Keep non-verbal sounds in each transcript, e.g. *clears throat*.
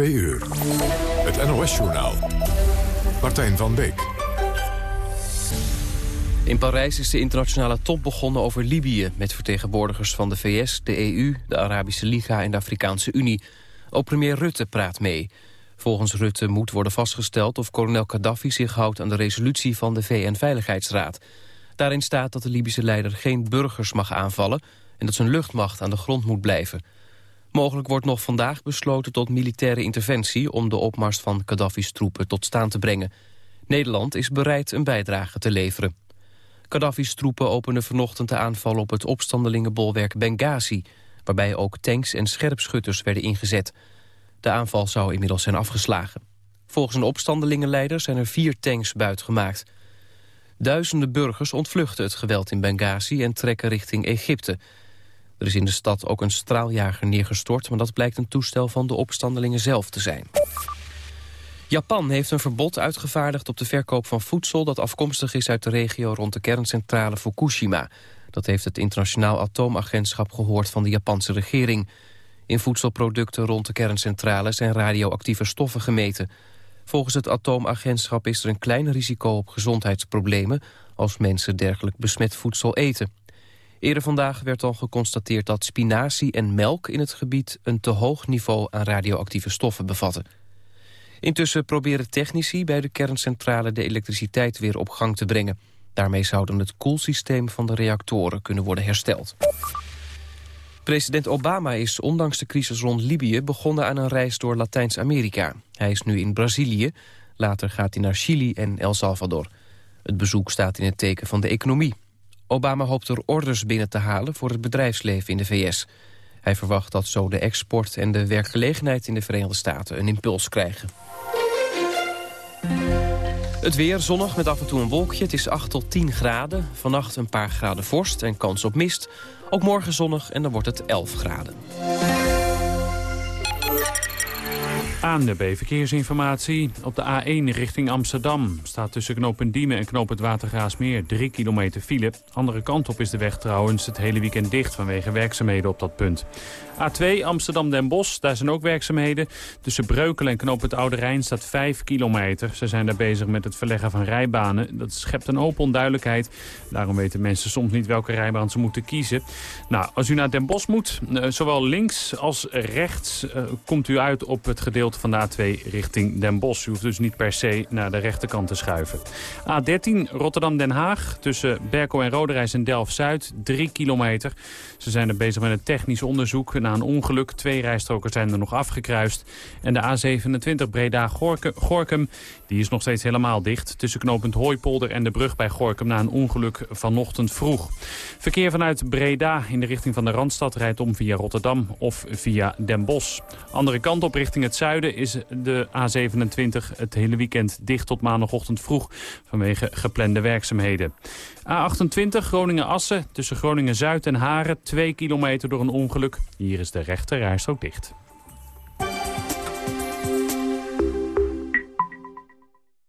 2 uur. Het NOS-journaal. Martijn van Beek. In Parijs is de internationale top begonnen over Libië... met vertegenwoordigers van de VS, de EU, de Arabische Liga en de Afrikaanse Unie. Ook premier Rutte praat mee. Volgens Rutte moet worden vastgesteld of kolonel Gaddafi zich houdt... aan de resolutie van de VN-veiligheidsraad. Daarin staat dat de Libische leider geen burgers mag aanvallen... en dat zijn luchtmacht aan de grond moet blijven. Mogelijk wordt nog vandaag besloten tot militaire interventie... om de opmars van Gaddafi's troepen tot staan te brengen. Nederland is bereid een bijdrage te leveren. Gaddafi's troepen openden vanochtend de aanval op het opstandelingenbolwerk Benghazi... waarbij ook tanks en scherpschutters werden ingezet. De aanval zou inmiddels zijn afgeslagen. Volgens een opstandelingenleider zijn er vier tanks buitgemaakt. Duizenden burgers ontvluchten het geweld in Benghazi en trekken richting Egypte. Er is in de stad ook een straaljager neergestort... maar dat blijkt een toestel van de opstandelingen zelf te zijn. Japan heeft een verbod uitgevaardigd op de verkoop van voedsel... dat afkomstig is uit de regio rond de kerncentrale Fukushima. Dat heeft het internationaal atoomagentschap gehoord van de Japanse regering. In voedselproducten rond de kerncentrale zijn radioactieve stoffen gemeten. Volgens het atoomagentschap is er een klein risico op gezondheidsproblemen... als mensen dergelijk besmet voedsel eten. Eerder vandaag werd al geconstateerd dat spinazie en melk in het gebied... een te hoog niveau aan radioactieve stoffen bevatten. Intussen proberen technici bij de kerncentrale de elektriciteit weer op gang te brengen. Daarmee zouden het koelsysteem van de reactoren kunnen worden hersteld. President Obama is ondanks de crisis rond Libië begonnen aan een reis door Latijns-Amerika. Hij is nu in Brazilië, later gaat hij naar Chili en El Salvador. Het bezoek staat in het teken van de economie. Obama hoopt er orders binnen te halen voor het bedrijfsleven in de VS. Hij verwacht dat zo de export en de werkgelegenheid in de Verenigde Staten een impuls krijgen. Het weer zonnig met af en toe een wolkje. Het is 8 tot 10 graden. Vannacht een paar graden vorst en kans op mist. Ook morgen zonnig en dan wordt het 11 graden. Aan de B-verkeersinformatie. Op de A1 richting Amsterdam staat tussen knooppunt Diemen en knooppunt Watergraasmeer 3 kilometer file. Andere kant op is de weg trouwens het hele weekend dicht vanwege werkzaamheden op dat punt. A2 Amsterdam-Den Bosch, daar zijn ook werkzaamheden. Tussen Breukelen en knooppunt Oude Rijn staat 5 kilometer. Ze zijn daar bezig met het verleggen van rijbanen. Dat schept een open onduidelijkheid. Daarom weten mensen soms niet welke rijbaan ze moeten kiezen. Nou, als u naar Den Bosch moet, eh, zowel links als rechts... Uh, komt u uit op het gedeelte van de A2 richting Den Bosch. U hoeft dus niet per se naar de rechterkant te schuiven. A13 Rotterdam-Den Haag tussen Berkel en Roderijs en Delft-Zuid. 3 kilometer. Ze zijn er bezig met een technisch onderzoek na een ongeluk. Twee rijstroken zijn er nog afgekruist. En de A27 Breda-Gorkum die is nog steeds helemaal dicht. Tussen knooppunt Hooipolder en de brug bij Gorkum na een ongeluk vanochtend vroeg. Verkeer vanuit Breda in de richting van de Randstad rijdt om via Rotterdam of via Den Bosch. Andere kant op richting het zuiden is de A27 het hele weekend dicht tot maandagochtend vroeg vanwege geplande werkzaamheden. A28 Groningen-Assen tussen Groningen-Zuid en Haren 2 kilometer door een ongeluk. Hier is de rechte ook dicht.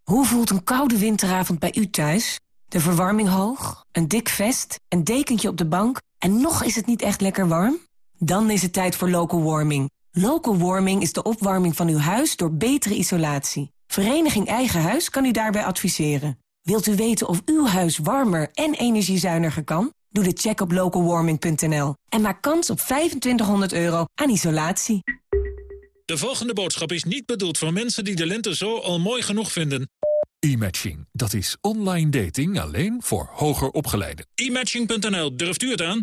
Hoe voelt een koude winteravond bij u thuis? De verwarming hoog, een dik vest, een dekentje op de bank... en nog is het niet echt lekker warm? Dan is het tijd voor local warming. Local warming is de opwarming van uw huis door betere isolatie. Vereniging Eigen Huis kan u daarbij adviseren. Wilt u weten of uw huis warmer en energiezuiniger kan? Doe de check op localwarming.nl en maak kans op 2500 euro aan isolatie. De volgende boodschap is niet bedoeld voor mensen die de lente zo al mooi genoeg vinden. E-matching, dat is online dating alleen voor hoger opgeleiden. E-matching.nl, durft u het aan?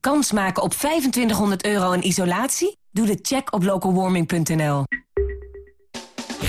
Kans maken op 2500 euro aan isolatie? Doe de check op localwarming.nl.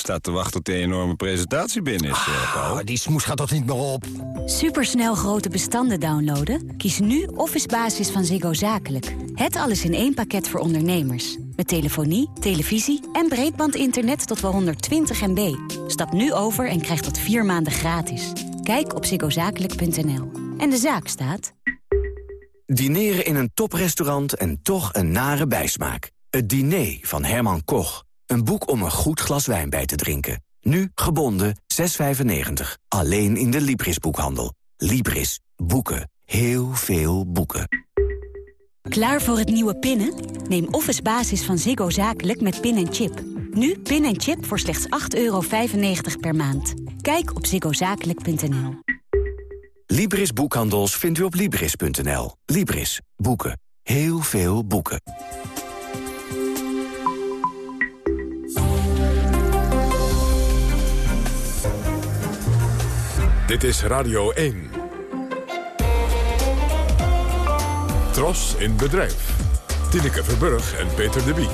Sta te wachten tot de enorme presentatie binnen is, uh, Paul. die smoes gaat toch niet meer op? Supersnel grote bestanden downloaden? Kies nu Office Basis van Ziggo Zakelijk. Het alles in één pakket voor ondernemers. Met telefonie, televisie en breedbandinternet tot wel 120 MB. Stap nu over en krijg dat vier maanden gratis. Kijk op ziggozakelijk.nl. En de zaak staat... Dineren in een toprestaurant en toch een nare bijsmaak. Het diner van Herman Koch. Een boek om een goed glas wijn bij te drinken. Nu gebonden 6,95. Alleen in de Libris-boekhandel. Libris. Boeken. Heel veel boeken. Klaar voor het nieuwe pinnen? Neem Office Basis van Ziggo Zakelijk met pin en chip. Nu pin en chip voor slechts 8,95 euro per maand. Kijk op ziggozakelijk.nl. Libris Boekhandels vindt u op Libris.nl. Libris. Boeken. Heel veel boeken. Dit is Radio 1. Tros in bedrijf. Tineke Verburg en Peter de Bie.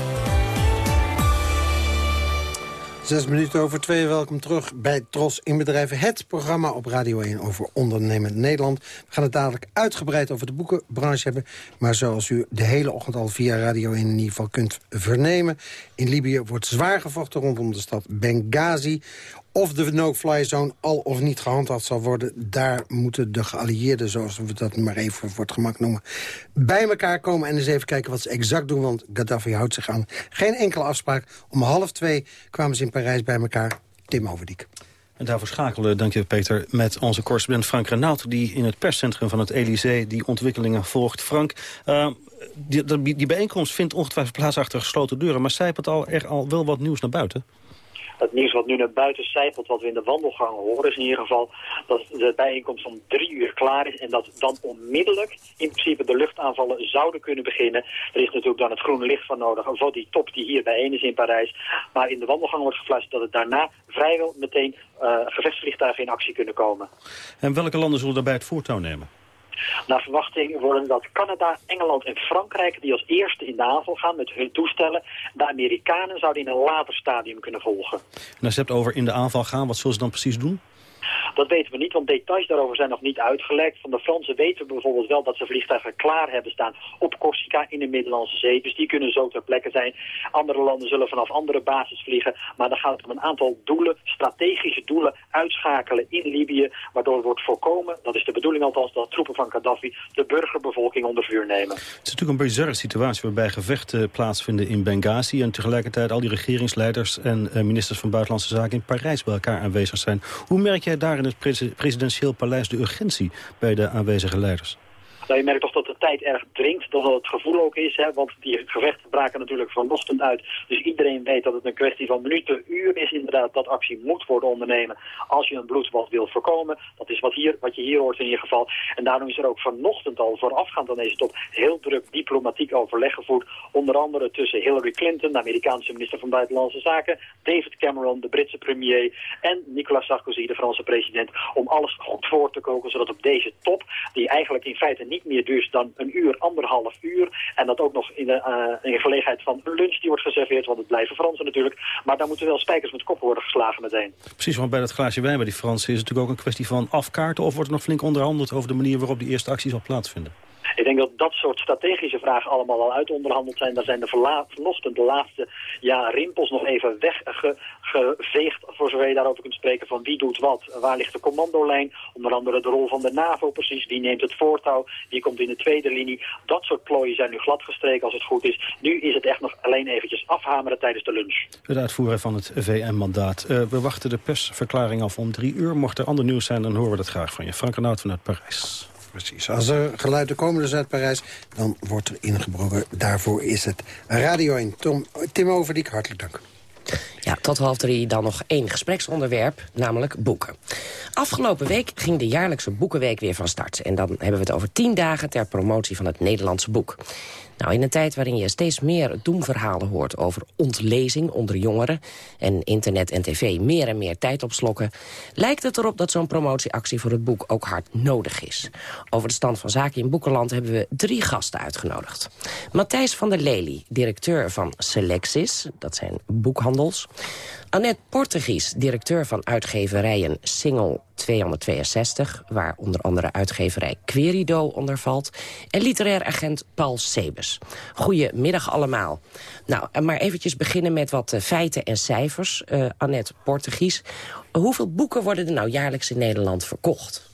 Zes minuten over twee, welkom terug bij Tros in Bedrijven. Het programma op Radio 1 over ondernemend Nederland. We gaan het dadelijk uitgebreid over de boekenbranche hebben. Maar zoals u de hele ochtend al via Radio 1 in ieder geval kunt vernemen... in Libië wordt zwaar gevochten rondom de stad Benghazi. Of de no-fly zone al of niet gehandhaafd zal worden... daar moeten de geallieerden, zoals we dat maar even voor het gemak noemen... bij elkaar komen en eens even kijken wat ze exact doen. Want Gaddafi houdt zich aan geen enkele afspraak. Om half twee kwamen ze in Parijs bij elkaar. Tim Overdiek. En daarvoor schakelen, dank je Peter, met onze correspondent Frank Renaud... die in het perscentrum van het Elysée die ontwikkelingen volgt. Frank, uh, die, die, bijeenkomst vindt ongetwijfeld plaats achter gesloten deuren... maar zijpelt al, er al wel wat nieuws naar buiten? Het nieuws wat nu naar buiten zijpelt, wat we in de wandelgang horen, is in ieder geval dat de bijeenkomst om drie uur klaar is en dat dan onmiddellijk in principe de luchtaanvallen zouden kunnen beginnen. Er is natuurlijk dan het groene licht van nodig voor die top die hier bijeen is in Parijs. Maar in de wandelgang wordt gefluisterd dat het daarna vrijwel meteen uh, gevechtsvliegtuigen in actie kunnen komen. En welke landen zullen daarbij het voortouw nemen? Naar verwachting worden dat Canada, Engeland en Frankrijk... die als eerste in de aanval gaan met hun toestellen. De Amerikanen zouden in een later stadium kunnen volgen. En als je hebt over in de aanval gaan, wat zullen ze dan precies doen? Dat weten we niet, want details daarover zijn nog niet uitgelekt. Van de Fransen weten we bijvoorbeeld wel dat ze vliegtuigen klaar hebben staan op Corsica in de Middellandse Zee. Dus die kunnen zo ter plekke zijn. Andere landen zullen vanaf andere bases vliegen. Maar dan gaat het om een aantal doelen, strategische doelen, uitschakelen in Libië. Waardoor wordt voorkomen, dat is de bedoeling althans, dat troepen van Gaddafi de burgerbevolking onder vuur nemen. Het is natuurlijk een bizarre situatie waarbij gevechten plaatsvinden in Benghazi. En tegelijkertijd al die regeringsleiders en eh, ministers van Buitenlandse Zaken in Parijs bij elkaar aanwezig zijn. Hoe merk jij daar in het presidentieel paleis de urgentie bij de aanwezige leiders? Nou, je merkt toch dat de tijd erg dringt, dat het gevoel ook is, hè, want die gevechten braken natuurlijk vanochtend uit. Dus iedereen weet dat het een kwestie van minuten, uur is inderdaad dat actie moet worden ondernemen als je een bloedbad wil voorkomen. Dat is wat, hier, wat je hier hoort in ieder geval. En daarom is er ook vanochtend al voorafgaand aan deze top heel druk diplomatiek overleg gevoerd. Onder andere tussen Hillary Clinton, de Amerikaanse minister van Buitenlandse Zaken, David Cameron, de Britse premier en Nicolas Sarkozy, de Franse president, om alles goed voor te koken, zodat op deze top, die eigenlijk in feite niet niet meer duurt dan een uur, anderhalf uur. En dat ook nog in de, uh, in gelegenheid van een lunch die wordt geserveerd, want het blijven Fransen natuurlijk. Maar daar moeten wel spijkers met kop worden geslagen meteen. Precies, want bij dat glaasje wijn bij die Fransen is het natuurlijk ook een kwestie van afkaarten... of wordt er nog flink onderhandeld over de manier waarop die eerste actie zal plaatsvinden? Ik denk dat dat soort strategische vragen allemaal al uitonderhandeld zijn. Daar zijn de vanochtend de laatste ja, rimpels nog even weggeveegd, voor zover je daarover kunt spreken, van wie doet wat. Waar ligt de commandolijn? Onder andere de rol van de NAVO precies. Wie neemt het voortouw? Wie komt in de tweede linie? Dat soort plooien zijn nu gladgestreken als het goed is. Nu is het echt nog alleen eventjes afhameren tijdens de lunch. Het uitvoeren van het VN-mandaat. Uh, we wachten de persverklaring af om drie uur. Mocht er ander nieuws zijn, dan horen we dat graag van je. Frank Renaud vanuit Parijs. Precies. Als er geluiden komen dus uit Parijs, dan wordt er ingebroken. Daarvoor is het Radio 1. Tom, Tim Overdiek, hartelijk dank. Ja, tot half drie dan nog één gespreksonderwerp, namelijk boeken. Afgelopen week ging de jaarlijkse Boekenweek weer van start. En dan hebben we het over tien dagen ter promotie van het Nederlandse boek. Nou, in een tijd waarin je steeds meer doemverhalen hoort over ontlezing onder jongeren... en internet en tv meer en meer tijd opslokken... lijkt het erop dat zo'n promotieactie voor het boek ook hard nodig is. Over de stand van zaken in Boekenland hebben we drie gasten uitgenodigd. Matthijs van der Lely, directeur van Selectis, dat zijn boekhandels. Annette Portegies, directeur van uitgeverijen Single 262... waar onder andere uitgeverij Querido onder valt... en literair agent Paul Sebes. Goedemiddag allemaal. Nou, maar eventjes beginnen met wat uh, feiten en cijfers. Uh, Annette Portugies, hoeveel boeken worden er nou jaarlijks in Nederland verkocht?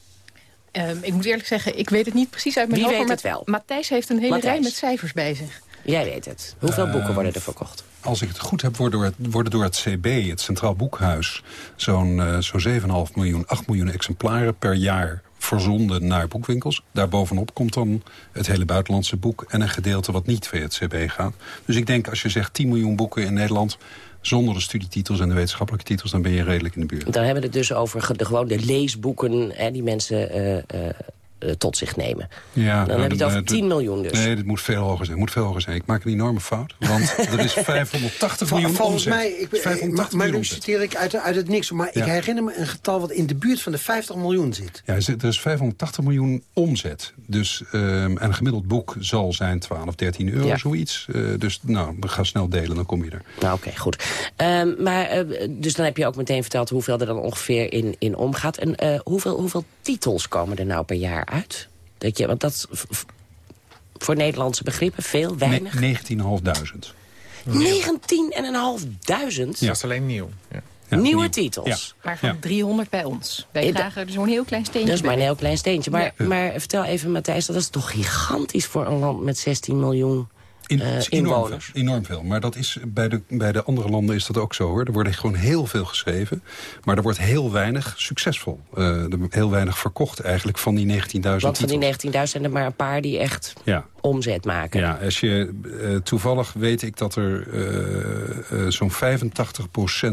Um, ik moet eerlijk zeggen, ik weet het niet precies uit mijn Wie hoofd. weet het wel? Matthijs heeft een hele Matthijs. rij met cijfers bij zich. Jij weet het. Hoeveel boeken Uh, worden er verkocht? Als ik het goed heb, worden door het, worden door het CB, het Centraal Boekhuis... zo'n uh, zo 7,5 miljoen, 8 miljoen exemplaren per jaar verzonden naar boekwinkels. Daarbovenop komt dan het hele buitenlandse boek... en een gedeelte wat niet via het CB gaat. Dus ik denk, als je zegt 10 miljoen boeken in Nederland... zonder de studietitels en de wetenschappelijke titels... dan ben je redelijk in de buurt. Dan hebben we het dus over de, gewoon de leesboeken... Hè, die mensen uh, uh, uh, tot zich nemen. Ja, dan heb je het over 10 miljoen dus. Nee, dit moet veel hoger zijn. Het moet veel hoger zijn. Ik maak een enorme fout. Want *laughs* er is 580 miljoen Volgens omzet. mij, ik, 580 maar nu citeer ik uit, uit het niks. Maar Ja. ik herinner me een getal wat in de buurt van de 50 miljoen zit. Ja, er is- er is 580 miljoen omzet. Dus, ehm, en een gemiddeld boek zal zijn 12, 13 euro, Ja. zoiets. Eh, dus nou, we gaan snel delen, dan kom je er. Nou, oké, goed. Um, maar, uh, dus dan heb je ook meteen verteld hoeveel er dan ongeveer in, in omgaat. En uh, hoeveel, hoeveel titels komen er nou per jaar uit? Dat je, want dat is voor Nederlandse begrippen veel, weinig. Ne 19.500. 19.500? Dat is alleen nieuw. Ja. Ja, Nieuwe nieuw. titels. Ja. Waarvan ja. 300 bij ons. Wij dragen dus zo'n heel klein steentje. Dat is maar een heel klein steentje. Maar, ja. maar vertel even, Matthijs, dat is toch gigantisch voor een land met 16 miljoen in, uh, enorm inwoners. Veel, enorm veel. Maar dat is, bij, de, bij de andere landen is dat ook zo. hoor. Er wordt gewoon heel veel geschreven. Maar er wordt heel weinig succesvol. Uh, er, heel weinig verkocht eigenlijk van die 19.000 Want van die 19.000 zijn er maar een paar die echt ja. omzet maken. Ja, als je, uh, toevallig weet ik dat er zo'n 85%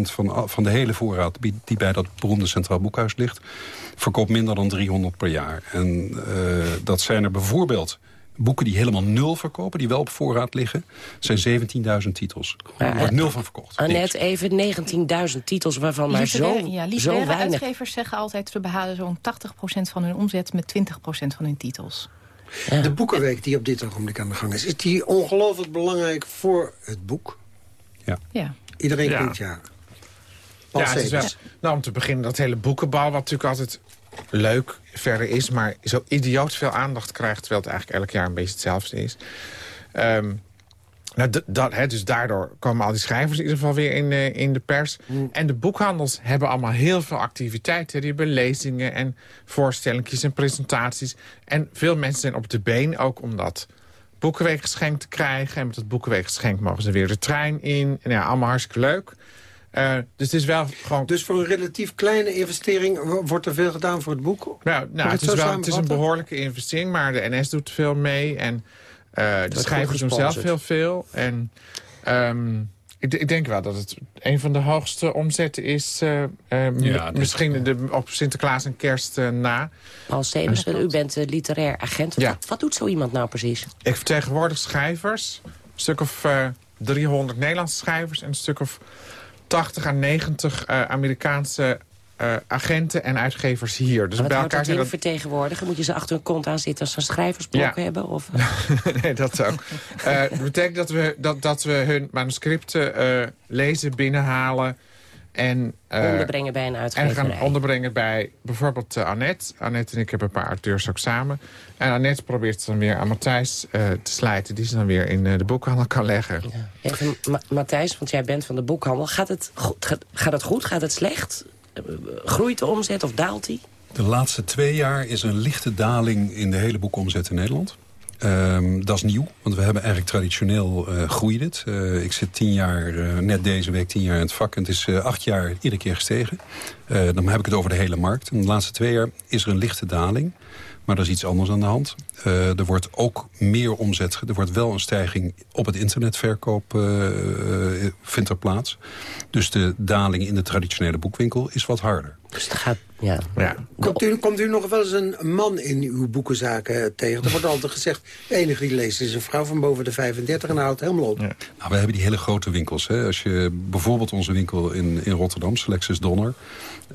van, van de hele voorraad... die bij dat beroemde Centraal Boekhuis ligt... verkoopt minder dan 300 per jaar. En dat zijn er bijvoorbeeld boeken die helemaal nul verkopen, die wel op voorraad liggen, zijn 17.000 titels. Er wordt nul van verkocht. Annette, even 19.000 titels waarvan maar zo, ja, zo weinig... uitgevers zeggen altijd, we behalen zo'n 80% van hun omzet met 20% van hun titels. Ja. De Boekenweek die op dit ogenblik aan de gang is, is die ongelooflijk belangrijk voor het boek? Ja. ja. Iedereen ja. ja. ja, het is wel, nou, om te beginnen, dat hele boekenbal, wat natuurlijk altijd leuk verder is... maar zo idioot veel aandacht krijgt... terwijl het eigenlijk elk jaar een beetje hetzelfde is. Um, nou, dat, dus daardoor komen al die schrijvers in ieder geval weer in, uh, in de pers. Mm. En de boekhandels hebben allemaal heel veel activiteiten. Die hebben lezingen en voorstellingjes en presentaties. En veel mensen zijn op de been, ook om dat boekenweekgeschenk te krijgen. En met dat boekenweekgeschenk mogen ze weer de trein in. En ja, allemaal hartstikke leuk. Uh, dus het is wel gewoon... Dus voor een relatief kleine investering wordt er veel gedaan voor het boek? Nou, nou het, het, is wel, het is een behoorlijke investering, maar de NS doet veel mee. En uh, de schrijvers doen zelf heel veel. En um, ik, ik, denk wel dat het een van de hoogste omzetten is. Uh, ja, misschien de, op Sinterklaas en kerst na. Paul Stevens, u bent literair agent. Ja. Wat, wat, doet zo iemand nou precies? Ik vertegenwoordig schrijvers. Een stuk of 300 Nederlandse schrijvers en een stuk of 80 à 90 uh, Amerikaanse uh, agenten en uitgevers hier. Dus bij elkaar dat vertegenwoordigen? Moet je ze achter hun kont aan zitten als ze een schrijversblok ja. hebben? Of? *laughs* nee, dat ook. uh, dat betekent dat we, dat, dat we hun manuscripten lezen, binnenhalen... En, onderbrengen bij een uitgeverij. En gaan onderbrengen bij bijvoorbeeld uh, Annette. Annette en ik hebben een paar auteurs ook samen. En Annette probeert dan weer aan Matthijs uh, te slijten... die ze dan weer in uh, de boekhandel kan leggen. Ja. Even, Ma Matthijs, want jij bent van de boekhandel. Gaat het goed? Gaat, gaat het, goed? Gaat het slecht? Groeit de omzet of daalt die? De laatste twee jaar is een lichte daling in de hele boekomzet in Nederland. Um, dat is nieuw, want we hebben eigenlijk traditioneel uh, groeid het. Uh, ik zit tien jaar, uh, net deze week tien jaar in het vak... en het is acht jaar iedere keer gestegen. dan heb ik het over de hele markt. De laatste twee jaar is er een lichte daling. Maar er is iets anders aan de hand. er wordt ook meer omzet. Er wordt wel een stijging op het internetverkoop vindt er plaats. Dus de daling in de traditionele boekwinkel is wat harder. Dus het gaat, ja. ja. Komt, u, komt u nog wel eens een man in uw boekenzaken tegen? Er wordt altijd gezegd, de enige die leest is een vrouw van boven de 35 en houdt helemaal op. Ja. Nou, we hebben die hele grote winkels. Hè. Als je bijvoorbeeld onze winkel in, in Rotterdam, Lexus Donner...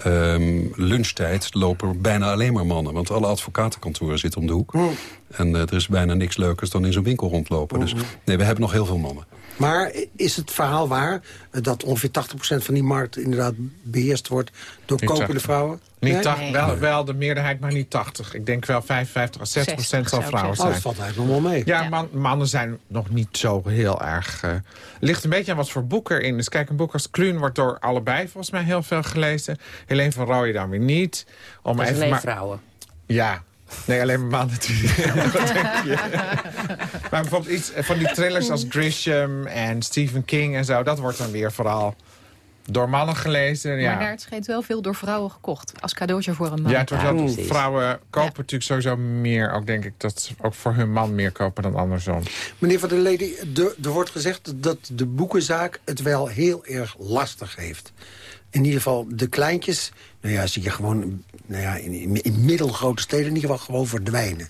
Um, lunchtijd lopen bijna alleen maar mannen. Want alle advocatenkantoren zitten om de hoek. Mm. En uh, er is bijna niks leukers dan in zo'n winkel rondlopen. Mm -hmm. Dus nee, we hebben nog heel veel mannen. Maar is het verhaal waar dat ongeveer 80% van die markt inderdaad beheerst wordt door kopende vrouwen? Niet Nee? tach- Nee. wel, wel de meerderheid, maar niet 80. Ik denk wel 55 à 60 procent zal 60 vrouwen zijn. Oh, dat valt eigenlijk nog wel mee. Ja, man- mannen zijn nog niet zo heel erg... eh ligt een beetje aan wat voor boek erin is. Kijk, een boek als Kluun wordt door allebei volgens mij heel veel gelezen. Helene van Rooyen dan weer niet. Om Dat is even alleen maar... vrouwen. Ja. Nee, alleen maar mannen natuurlijk. *laughs* Wat denk je? maar bijvoorbeeld iets van die thrillers als Grisham en Stephen King en zo... dat wordt dan weer vooral door mannen gelezen. Ja. Maar daar schijnt wel veel door vrouwen gekocht. Als cadeautje voor een man. Ja, het wordt wel, vrouwen kopen natuurlijk sowieso meer. Ook denk ik dat ze ook voor hun man meer kopen dan andersom. Meneer Van der Leden, de- er wordt gezegd dat de boekenzaak het wel heel erg lastig heeft. In ieder geval de kleintjes, nou ja, zie je gewoon nou ja, in, in middelgrote steden in ieder geval gewoon verdwijnen.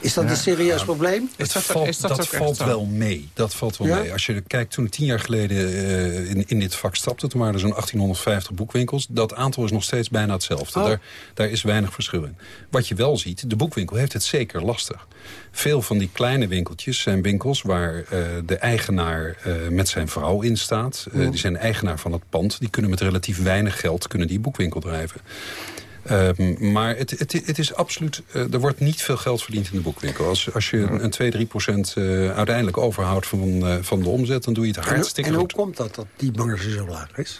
Is dat Ja, een serieus ja. probleem? Het valt, dat valt wel mee. Dat valt wel Ja? mee. Als je kijkt, toen ik tien jaar geleden eh, in, in dit vak stapte... toen waren er zo'n 1850 boekwinkels. Dat aantal is nog steeds bijna hetzelfde. Oh. Daar, daar is weinig verschil in. Wat je wel ziet, de boekwinkel heeft het zeker lastig. Veel van die kleine winkeltjes zijn winkels... waar eh, de eigenaar eh, met zijn vrouw in staat. Die zijn eigenaar van het pand. Die kunnen met relatief weinig geld kunnen die boekwinkel drijven. Ehm, maar het, het, het is absoluut, eh, er wordt niet veel geld verdiend in de boekwinkel. Als, als je een, een 2, 3 procent eh, uiteindelijk overhoudt van, eh, van de omzet... dan doe je het En, hartstikke en hoe goed. komt dat, dat die marge zo laag is?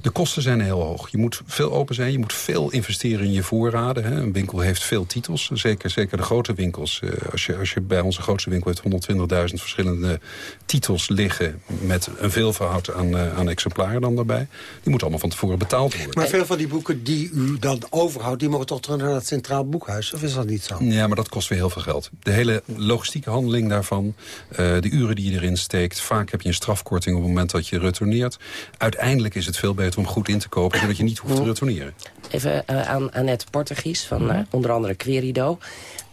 De kosten zijn heel hoog. Je moet veel open zijn, je moet veel investeren in je voorraden. Hè. Een winkel heeft veel titels, zeker, zeker de grote winkels. Eh, als, je, als je bij onze grootste winkel heeft 120.000 verschillende titels liggen... met een veelvoud aan, eh, aan exemplaren dan daarbij. Die moeten allemaal van tevoren betaald worden. Maar veel van die boeken die u dan overhoudt... die mogen toch terug naar het Centraal Boekhuis? Of is dat niet zo? Ja, maar dat kost weer heel veel geld. De hele logistieke handeling daarvan, eh, de uren die je erin steekt... vaak heb je een strafkorting op het moment dat je retourneert. Uiteindelijk is het veel beter om goed in te kopen... zodat je niet hoeft te retourneren. Even eh, aan Annette Portegies van eh, onder andere Querido.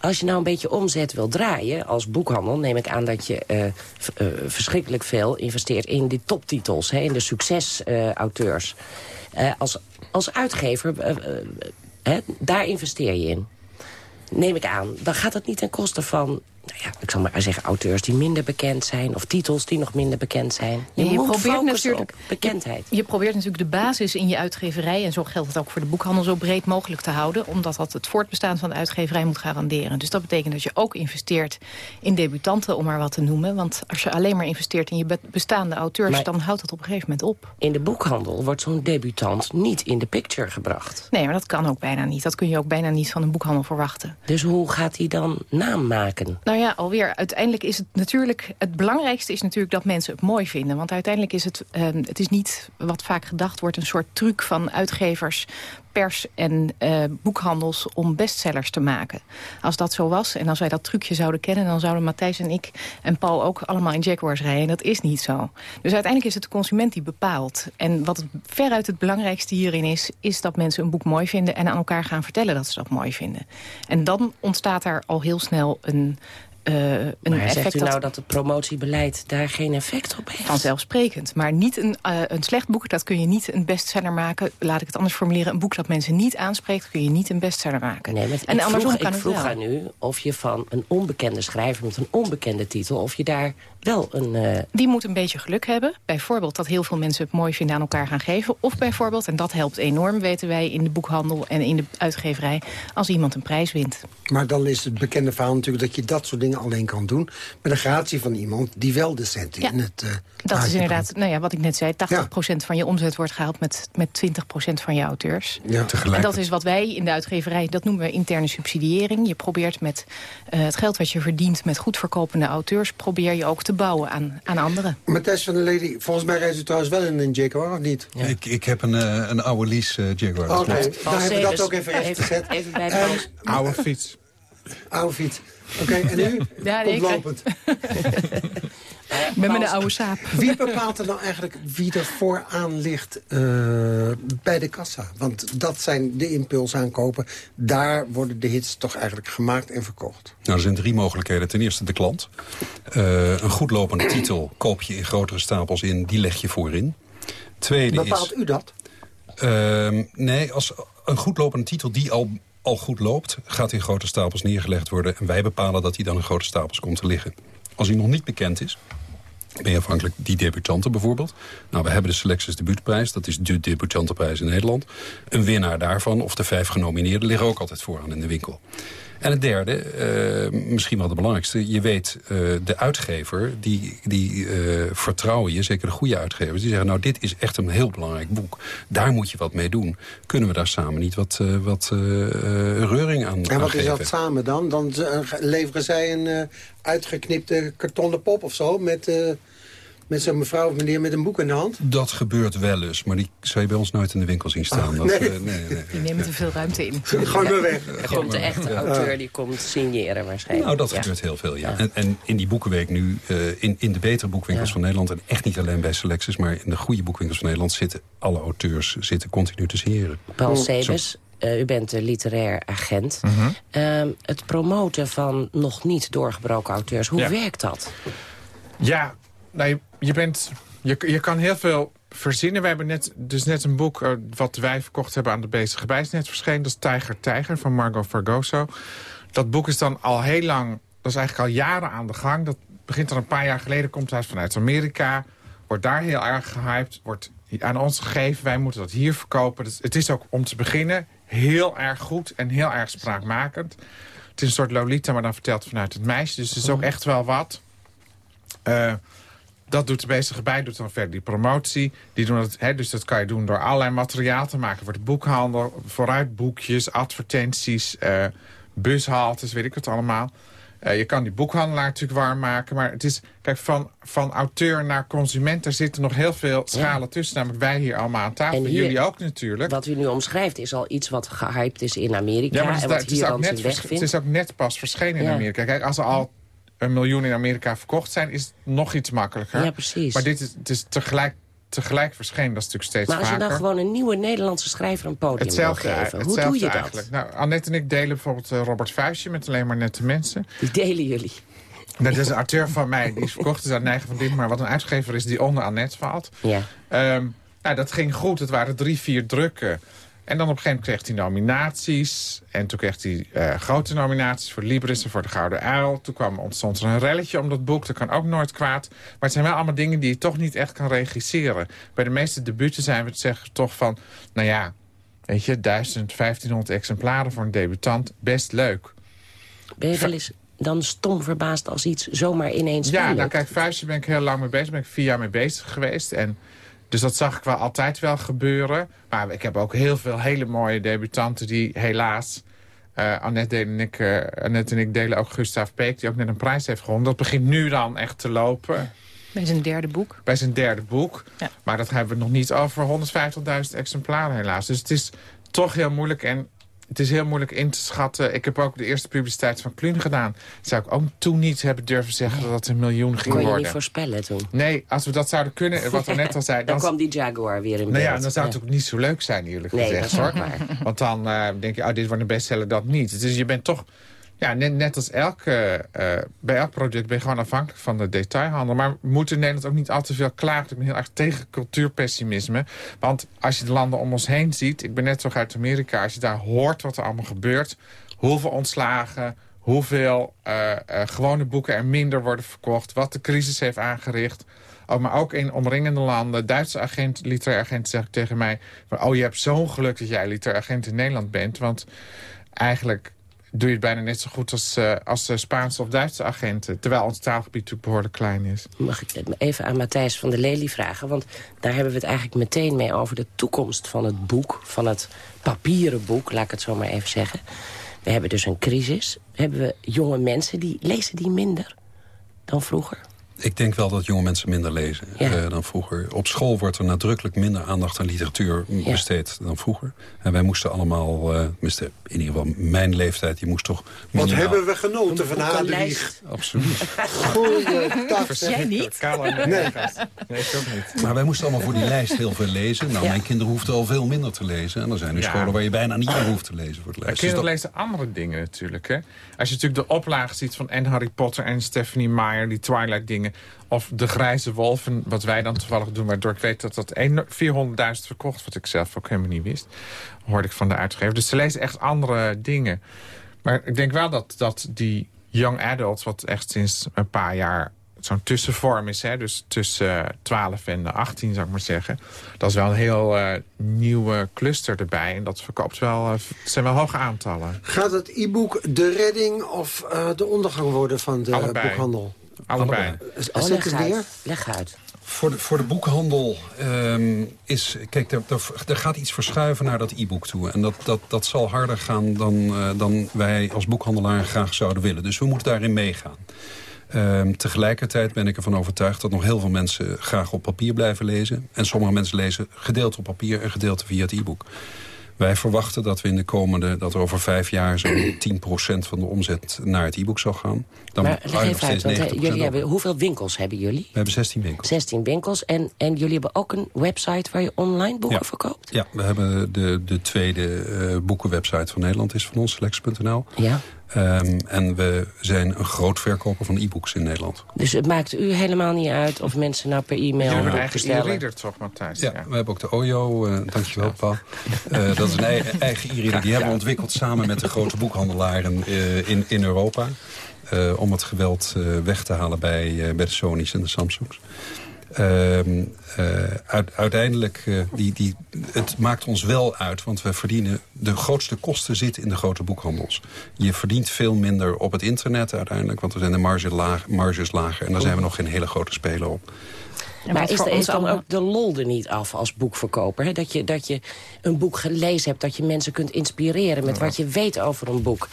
Als je nou een beetje omzet wil draaien als boekhandel... neem ik aan dat je eh, verschrikkelijk veel investeert in die toptitels. Hè, in de succesauteurs. Als, als uitgever, hè, daar investeer je in. Neem ik aan. Dan gaat het niet ten koste van... Nou ja, ik zal maar zeggen, auteurs die minder bekend zijn... of titels die nog minder bekend zijn. Je, probeert natuurlijk- bekendheid. Je probeert natuurlijk de basis in je uitgeverij... en zo geldt het ook voor de boekhandel zo breed mogelijk te houden... omdat dat het voortbestaan van de uitgeverij moet garanderen. Dus dat betekent dat je ook investeert in debutanten, om maar wat te noemen. Want als je alleen maar investeert in je be- bestaande auteurs... Maar- dan houdt dat op een gegeven moment op. In de boekhandel wordt zo'n debutant niet in de picture gebracht. Nee, maar dat kan ook bijna niet. Dat kun je ook bijna niet van een boekhandel verwachten. Dus hoe gaat hij dan naam maken? Nou ja, alweer, uiteindelijk is het natuurlijk... het belangrijkste is natuurlijk dat mensen het mooi vinden. Want uiteindelijk is het, eh, het is niet wat vaak gedacht wordt... een soort truc van uitgevers, pers en eh, boekhandels om bestsellers te maken. Als dat zo was en als wij dat trucje zouden kennen... dan zouden Matthijs en ik en Paul ook allemaal in Jaguars rijden. En dat is niet zo. Dus uiteindelijk is het de consument die bepaalt. En wat veruit het belangrijkste hierin is... is dat mensen een boek mooi vinden en aan elkaar gaan vertellen dat ze dat mooi vinden. En dan ontstaat er al heel snel een... eh, een Maar effect zegt u dat- nou dat het promotiebeleid daar geen effect op heeft? Vanzelfsprekend. Maar niet een, eh, een slecht boek, dat kun je niet een bestseller maken. Laat ik het anders formuleren. Een boek dat mensen niet aanspreekt, kun je niet een bestseller maken. Nee, en ik andersom vroeg, kan ik vroeg aan u of je van een onbekende schrijver met een onbekende titel... of je daar wel een... eh, Die moet een beetje geluk hebben. Bijvoorbeeld dat heel veel mensen het mooi vinden aan elkaar gaan geven. Of bijvoorbeeld, en dat helpt enorm, weten wij in de boekhandel en in de uitgeverij... als iemand een prijs wint. Maar dan is het bekende verhaal natuurlijk dat je dat soort dingen alleen kan doen... met de gratie van iemand die wel de centen Ja, in het eh, Dat is inderdaad, nou ja, wat ik net zei, 80% van je omzet wordt gehaald met, met 20% van je auteurs. Ja. En dat is wat wij in de uitgeverij, dat noemen we interne subsidiëring. Je probeert met eh, het geld wat je verdient met goed verkopende auteurs, probeer je ook te bouwen aan, aan anderen. Matthijs van der Lady, volgens mij rijdt u trouwens wel in een Jaguar, of niet? Ik, ik heb een, eh, een oude lease eh, Jaguar. Oké, klopt. dan hebben we dat ook even recht Even- gezet. even bij de post. Oude fiets. Oude fiets. Oké, en *laughs* u? Ja, nee, Ontlopend. *laughs* Met mijn oude saap. *laughs* Wie bepaalt er nou eigenlijk wie er vooraan ligt eh, bij de kassa? Want dat zijn de impulsaankopen. Daar worden de hits toch eigenlijk gemaakt en verkocht. Nou, er zijn drie mogelijkheden. Ten eerste de klant. Eh, een goed lopende titel koop je in grotere stapels in. Die leg je voorin. Tweede Bepaalt is... u dat? Ehm, nee, als een goed lopende titel die al, al goed loopt... gaat in grote stapels neergelegd worden. En wij bepalen dat hij dan in grote stapels komt te liggen. Als hij nog niet bekend is... ben je afhankelijk die debutanten bijvoorbeeld. Nou, we hebben de Selectus Debuutprijs. Dat is de debutantenprijs in Nederland. Een winnaar daarvan, of de vijf genomineerden... liggen ook altijd vooraan in de winkel. En het derde, uh, misschien wel de belangrijkste... je weet, uh, de uitgever, die, die uh, vertrouwen je, zeker de goede uitgevers... die zeggen, nou, dit is echt een heel belangrijk boek. Daar moet je wat mee doen. Kunnen we daar samen niet wat, wat reuring aan En wat is dat samen dan? Dan leveren zij een uitgeknipte kartonnen pop of zo... met met zo'n mevrouw of meneer met een boek in de hand? Dat gebeurt wel eens, maar die zou je bij ons nooit in de winkel zien staan. Oh, nee. Dat, uh, nee, nee, Die nemen te veel ruimte in. *laughs* Gewoon maar weg. Er komt de echte auteur, die komt signeren waarschijnlijk. Nou, dat gebeurt heel veel, ja. En, en, in die boekenweek nu, uh, in, in de betere boekwinkels van Nederland... en echt niet alleen bij Selectis, maar in de goede boekwinkels van Nederland... zitten alle auteurs zitten continu te signeren. Paul Sebes, uh, u bent de literair agent. Mm -hmm. het promoten van nog niet doorgebroken auteurs, hoe ja. werkt dat? Ja, nou, je, bent, je, je kan heel veel verzinnen. We hebben net, dus net een boek uh, wat wij verkocht hebben aan de Bezige Bijs net verschenen. Dat is Tijger Tijger van Margot Fargoso. Dat boek is dan al heel lang, dat is eigenlijk al jaren aan de gang. Dat begint al een paar jaar geleden, komt uit vanuit Amerika. Wordt daar heel erg gehyped, wordt aan ons gegeven. Wij moeten dat hier verkopen. Dus het is ook om te beginnen heel erg goed en heel erg spraakmakend. Het is een soort Lolita, maar dan verteld vanuit het meisje. Dus het is ook echt wel wat. Uh, dat doet de bezige bij, doet dan verder die promotie. Die doen het, hè, dus dat kan je doen door allerlei materiaal te maken voor de boekhandel. Vooruit boekjes, advertenties, uh, bushaltes, weet ik het allemaal. Uh, je kan die boekhandelaar natuurlijk warm maken. Maar het is, kijk, van, van auteur naar consument... er zitten nog heel veel schalen ja. tussen. Namelijk wij hier allemaal aan tafel. En hier, jullie ook natuurlijk. Wat u nu omschrijft is al iets wat gehyped is in Amerika. Ja, maar het, en wat het, is ook net het is ook net pas verschenen in ja. Amerika. Kijk, als er al een miljoen in Amerika verkocht zijn... is het nog iets makkelijker. Ja, precies. Maar dit is, het is tegelijk, tegelijk verschenen, dat is natuurlijk steeds Maar als je dan gewoon een nieuwe Nederlandse schrijver een podium hetzelfde, wil geven, hetzelfde hoe doe je eigenlijk. dat? Nou, Annette en ik delen bijvoorbeeld uh, Robert Vuistje met alleen maar nette mensen. Die delen jullie? Dat is een auteur van mij, die is verkocht is aan Neigen van dit, maar wat een uitgever is die onder Annette valt. Ja. Um, nou, dat ging goed. Het waren drie, vier drukken. En dan op een gegeven moment kreeg hij nominaties. En toen kreeg hij uh, grote nominaties voor Libris en voor de Gouden Uil. Toen kwam, ontstond er een relletje om dat boek. Dat kan ook nooit kwaad. Maar het zijn wel allemaal dingen die je toch niet echt kan regisseren. Bij de meeste debuten zijn we het zeggen toch van... nou ja, weet je, 1000, 1500 exemplaren voor een debutant. Best leuk. Ben je wel eens dan stom verbaasd als iets zomaar ineens Ja, nou kijk, Vuistje ben ik heel lang mee bezig. Ben ik vier jaar mee bezig geweest. En... Dus dat zag ik wel altijd wel gebeuren. Maar ik heb ook heel veel hele mooie debutanten die helaas... Uh, Annette, en ik, uh, Annette en ik delen ook Gustav Peek, die ook net een prijs heeft gewonnen. Dat begint nu dan echt te lopen. Bij zijn derde boek. Bij zijn derde boek. Ja. Maar dat hebben we nog niet over 150.000 exemplaren helaas. Dus het is toch heel moeilijk. En het is heel moeilijk in te schatten. Ik heb ook de eerste publiciteit van Kluun gedaan. Zou ik ook toen niet hebben durven zeggen dat het een miljoen ging Kon worden. je niet voorspellen toen? Nee, als we dat zouden kunnen, *laughs* wat we net al zeiden... dan, dan kwam die Jaguar weer in beeld. Nou ja, dan zou het ja. ook niet zo leuk zijn, eerlijk nee, gezegd. Hoor. Want dan uh, denk je, oh, dit wordt een bestseller, dat niet. Dus je bent toch... Ja, net, als elke, uh, bij elk product ben je gewoon afhankelijk van de detailhandel. Maar we moeten Nederland ook niet al te veel klagen. Ik ben heel erg tegen cultuurpessimisme. Want als je de landen om ons heen ziet... ik ben net terug uit Amerika. Als je daar hoort wat er allemaal gebeurt... hoeveel ontslagen, hoeveel uh, gewone boeken er minder worden verkocht... wat de crisis heeft aangericht... Oh, maar ook in omringende landen. Duitse agent, literair agent zegt tegen mij... Oh, je hebt zo'n geluk dat jij literair agent in Nederland bent. Want eigenlijk doe je het bijna net zo goed als, uh, als uh, Spaanse of Duitse agenten. Terwijl ons taalgebied natuurlijk behoorlijk klein is. Mag ik even aan Matthijs van der Lely vragen? Want daar hebben we het eigenlijk meteen mee over de toekomst van het boek. Van het papieren boek, laat ik het zo maar even zeggen. We hebben dus een crisis. Hebben we jonge mensen, die lezen die minder dan vroeger? Ik denk wel dat jonge mensen minder lezen ja. uh, dan vroeger. Op school wordt er nadrukkelijk minder aandacht aan literatuur ja. besteed dan vroeger. En wij moesten allemaal, uh, in ieder geval mijn leeftijd, die moest toch... Wat hebben we genoten van Hadewig. Absoluut. *laughs* Goeiedag. Jij niet? Nee. nee, ik ook niet. Maar wij moesten allemaal voor die lijst heel veel lezen. Nou, ja. mijn kinderen hoefden al veel minder te lezen. En er zijn nu ja. scholen waar je bijna niet meer hoeft te lezen voor het lijst. Kinderen dus lezen andere dingen natuurlijk. Hè? Als je natuurlijk de oplage ziet van en Harry Potter en Stephanie Meyer, die Twilight dingen... Of de grijze wolven, wat wij dan toevallig doen... waardoor ik weet dat dat 400.000 verkocht... wat ik zelf ook helemaal niet wist, hoorde ik van de uitgever. Dus ze lezen echt andere dingen. Maar ik denk wel dat, dat die young adults... wat echt sinds een paar jaar zo'n tussenvorm is. Hè? Dus tussen 12 en 18, zou ik maar zeggen. Dat is wel een heel uh, nieuwe cluster erbij. En dat verkoopt wel, uh, zijn wel hoge aantallen. Gaat het e-book de redding of uh, de ondergang worden van de Allebei. boekhandel? Allebei. Oh, leg, uit. leg uit. Voor de, voor de boekhandel um, is... Kijk, er, er, er, gaat iets verschuiven naar dat e-book toe. En dat, dat, dat zal harder gaan dan, uh, dan wij als boekhandelaar graag zouden willen. Dus we moeten daarin meegaan. Um, tegelijkertijd ben ik ervan overtuigd dat nog heel veel mensen graag op papier blijven lezen. En sommige mensen lezen gedeelte op papier en gedeelte via het e-book. Wij verwachten dat we in de komende, dat er over vijf jaar zo'n *clears throat* 10% van de omzet naar het e-book zal gaan. Dan maar leg even uit, want jullie hebben, hoeveel winkels hebben jullie? We hebben 16 winkels. 16 winkels en, en jullie hebben ook een website waar je online boeken ja. verkoopt? Ja, we hebben de, de tweede uh, boekenwebsite van Nederland is van ons, selects.nl. Ja. Um, en we zijn een groot verkoper van e-books in Nederland. Dus het maakt u helemaal niet uit of mensen nou per e-mail hebben een eigen e-reader toch, Matthijs? Ja, ja, we hebben ook de OJO, uh, dankjewel Paul. Uh, dat is een eigen, eigen e-reader. Die hebben we ontwikkeld samen met de grote boekhandelaren uh, in, in Europa. om het geweld weg te halen bij, bij de Sony's en de Samsungs. Uh, uh, uiteindelijk, uh, die, die, het maakt ons wel uit, want we verdienen... de grootste kosten zitten in de grote boekhandels. Je verdient veel minder op het internet uiteindelijk... want er zijn de marges, laag, marges lager en daar zijn we nog geen hele grote speler op. Maar is, is dan ook de lol er niet af als boekverkoper? Hè? Dat, je, dat je een boek gelezen hebt, dat je mensen kunt inspireren... met wat je weet over een boek.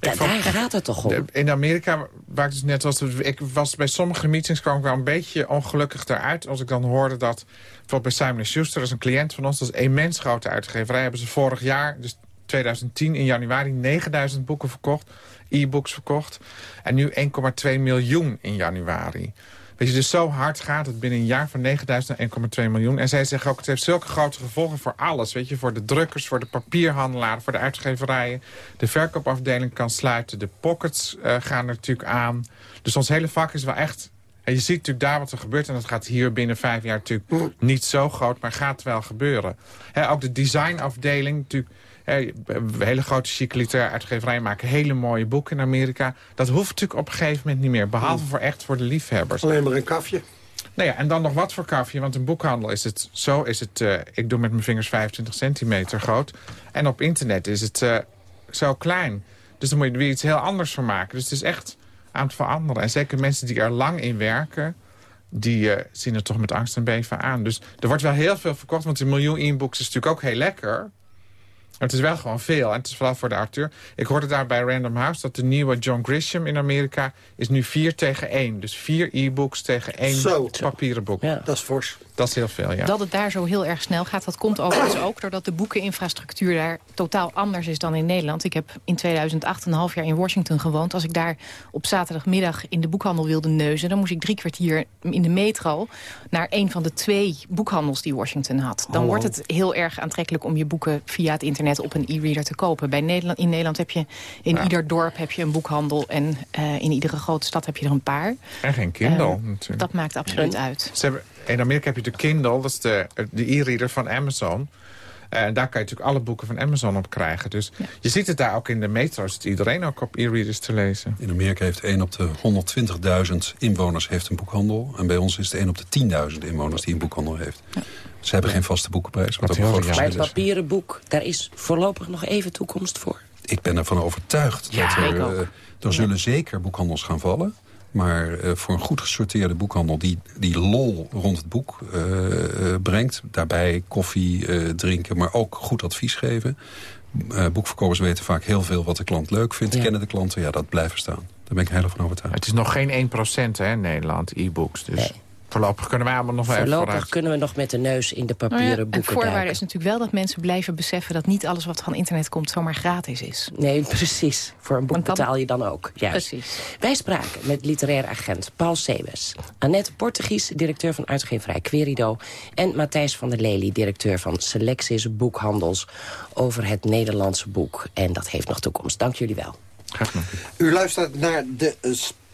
Da daar gaat het toch om? In Amerika, waar ik dus net was... Ik was bij sommige meetings kwam ik wel een beetje ongelukkig eruit... als ik dan hoorde dat... bijvoorbeeld bij Simon Schuster, dat is een cliënt van ons... dat is een immens grote uitgeverij. Hebben ze vorig jaar, dus 2010 in januari... 9000 boeken verkocht, e-books verkocht. En nu 1,2 miljoen in januari. Weet je, dus zo hard gaat het binnen een jaar van 9000 naar 1,2 miljoen. En zij zeggen ook, het heeft zulke grote gevolgen voor alles. Weet je, voor de drukkers, voor de papierhandelaren, voor de uitgeverijen. De verkoopafdeling kan sluiten, de pockets uh, gaan er natuurlijk aan. Dus ons hele vak is wel echt... En je ziet natuurlijk daar wat er gebeurt. En dat gaat hier binnen vijf jaar natuurlijk niet zo groot, maar gaat wel gebeuren. He, ook de designafdeling natuurlijk... He, hele grote literaire uitgeverijen maken hele mooie boeken in Amerika. Dat hoeft natuurlijk op een gegeven moment niet meer. Behalve voor echt voor de liefhebbers. Alleen maar een kafje. Nou ja, en dan nog wat voor kafje. Want een boekhandel is het zo. Is het, uh, ik doe met mijn vingers 25 centimeter groot. En op internet is het uh, zo klein. Dus dan moet je er weer iets heel anders van maken. Dus het is echt aan het veranderen. En zeker mensen die er lang in werken die uh, zien het toch met angst en beven aan. Dus er wordt wel heel veel verkocht, want een miljoen e-books is natuurlijk ook heel lekker. Maar het is wel gewoon veel. En het is vooral voor de auteur. Ik hoorde daar bij Random House dat de nieuwe John Grisham in Amerika... is nu 4 tegen 1. Dus vier e-books tegen één Zo. papieren boek. Ja. Dat is fors. Dat is heel veel, ja. Dat het daar zo heel erg snel gaat, dat komt overigens ook... doordat de boekeninfrastructuur daar totaal anders is dan in Nederland. Ik heb in 2008 een half jaar in Washington gewoond. Als ik daar op zaterdagmiddag in de boekhandel wilde neuzen... dan moest ik drie kwartier in de metro... naar een van de twee boekhandels die Washington had. Dan Oh. wordt het heel erg aantrekkelijk om je boeken via het internet... op een e-reader te kopen. Bij Nederland, in Nederland heb je in ieder dorp heb je een boekhandel... en uh, in iedere grote stad heb je er een paar. En geen Kindle Uh, natuurlijk. Dat maakt absoluut uit. Ze hebben, in Amerika heb je de Kindle, dat is de de e-reader van Amazon. En daar kan je natuurlijk alle boeken van Amazon op krijgen. Dus ja. je ziet het daar ook in de metro. Zit iedereen ook op e-readers te lezen. In Amerika heeft 1 op de 120.000 inwoners heeft een boekhandel. En bij ons is het 1 op de 10.000 inwoners die een boekhandel heeft. Ja. Ze hebben geen vaste boekenprijs. Wat heel maar het papieren boek, daar is voorlopig nog even toekomst voor. Ik ben ervan overtuigd ja, dat er, uh, er zullen zeker boekhandels gaan vallen. Maar uh, voor een goed gesorteerde boekhandel die, die lol rond het boek uh, uh, brengt... daarbij koffie drinken, maar ook goed advies geven... boekverkopers weten vaak heel veel wat de klant leuk vindt. Ja. Kennen de klanten, ja, dat blijven staan. Daar ben ik heel van overtuigd. Het is nog geen 1% hè, in Nederland, e-books. Dus... Nee. Voorlopig kunnen wij allemaal nog wel Voorlopig even vooruit. kunnen we nog met de neus in de papieren nou ja, boeken Het voorwaarde duiken. is natuurlijk wel dat mensen blijven beseffen... dat niet alles wat van internet komt zomaar gratis is. Nee, *laughs* precies. Voor een boek dan... betaal je dan ook. Juist. Precies. Wij spraken met literair agent Paul Sebes. Annette Portegies, directeur van uitgeverij Querido... en Matthijs van der Lely, directeur van Selectis Boekhandels... over het Nederlandse boek. En dat heeft nog toekomst. Dank jullie wel. U luistert naar de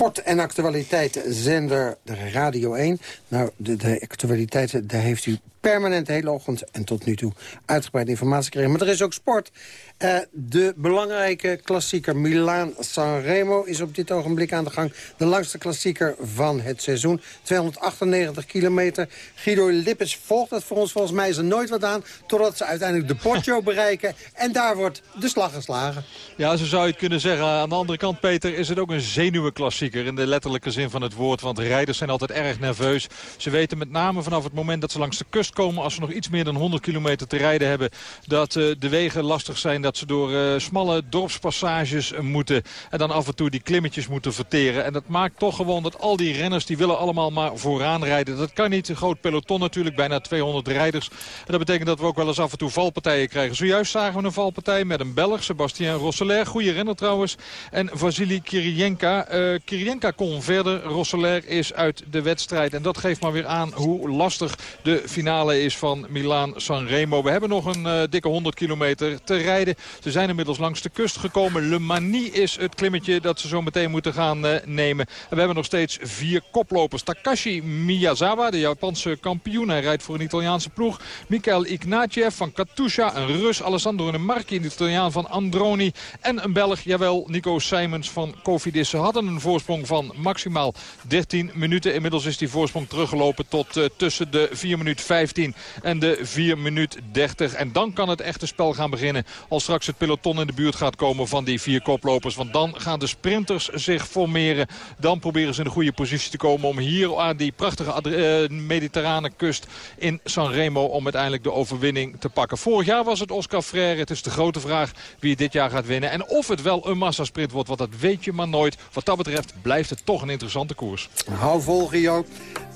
sport- en actualiteitenzender Radio 1. Nou, de, de actualiteiten, daar heeft u permanent de hele ochtend en tot nu toe uitgebreide informatie gekregen. Maar er is ook sport. Uh, de belangrijke klassieker Milaan-San Remo is op dit ogenblik aan de gang. De langste klassieker van het seizoen. 298 kilometer. Guido Lippes volgt het voor ons. Volgens mij is er nooit wat aan. Totdat ze uiteindelijk de Porto *laughs* bereiken. En daar wordt de slag geslagen. Ja, zo zou je het kunnen zeggen. Aan de andere kant, Peter, is het ook een zenuwenklassieker. In de letterlijke zin van het woord. Want rijders zijn altijd erg nerveus. Ze weten met name vanaf het moment dat ze langs de kust komen... als ze nog iets meer dan 100 kilometer te rijden hebben... dat uh, de wegen lastig zijn dat ze door uh, smalle dorpspassages moeten. En dan af en toe die klimmetjes moeten verteren. En dat maakt toch gewoon dat al die renners die willen allemaal maar vooraan rijden. Dat kan niet. Een groot peloton natuurlijk. Bijna 200 rijders. En dat betekent dat we ook wel eens af en toe valpartijen krijgen. Zojuist zagen we een valpartij met een Belg. Sebastien Rosseler. Goede renner trouwens. En Vasily Kirienka. Uh, Kirienka kon verder. Rosseler is uit de wedstrijd. En dat geeft maar weer aan hoe lastig de finale is van Milaan-San Remo. We hebben nog een uh, dikke 100 kilometer te rijden. Ze zijn inmiddels langs de kust gekomen. Le Mani is het klimmetje dat ze zo meteen moeten gaan uh, nemen. En we hebben nog steeds vier koplopers. Takashi Miyazawa, de Japanse kampioen. Hij rijdt voor een Italiaanse ploeg. Mikael Ignatiev van Katusha, een Rus. Alessandro Marchi, een Italiaan van Androni. En een Belg, jawel, Nico Simons van Cofidis. Ze hadden een voorsprong van maximaal 13 minuten. Inmiddels is die voorsprong teruggelopen tot uh, tussen de 4 minuut 15 en de 4 minuut 30. En dan kan het echte spel gaan beginnen als straks het peloton in de buurt gaat komen van die vier koplopers. Want dan gaan de sprinters zich formeren. Dan proberen ze in de goede positie te komen om hier aan die prachtige uh, mediterrane kust in Sanremo om uiteindelijk de overwinning te pakken. Vorig jaar was het Oscar Freire. Het is de grote vraag wie dit jaar gaat winnen. En of het wel een massasprint wordt, want dat weet je maar nooit. Wat dat betreft blijft het toch een interessante koers. Hou vol, Gio.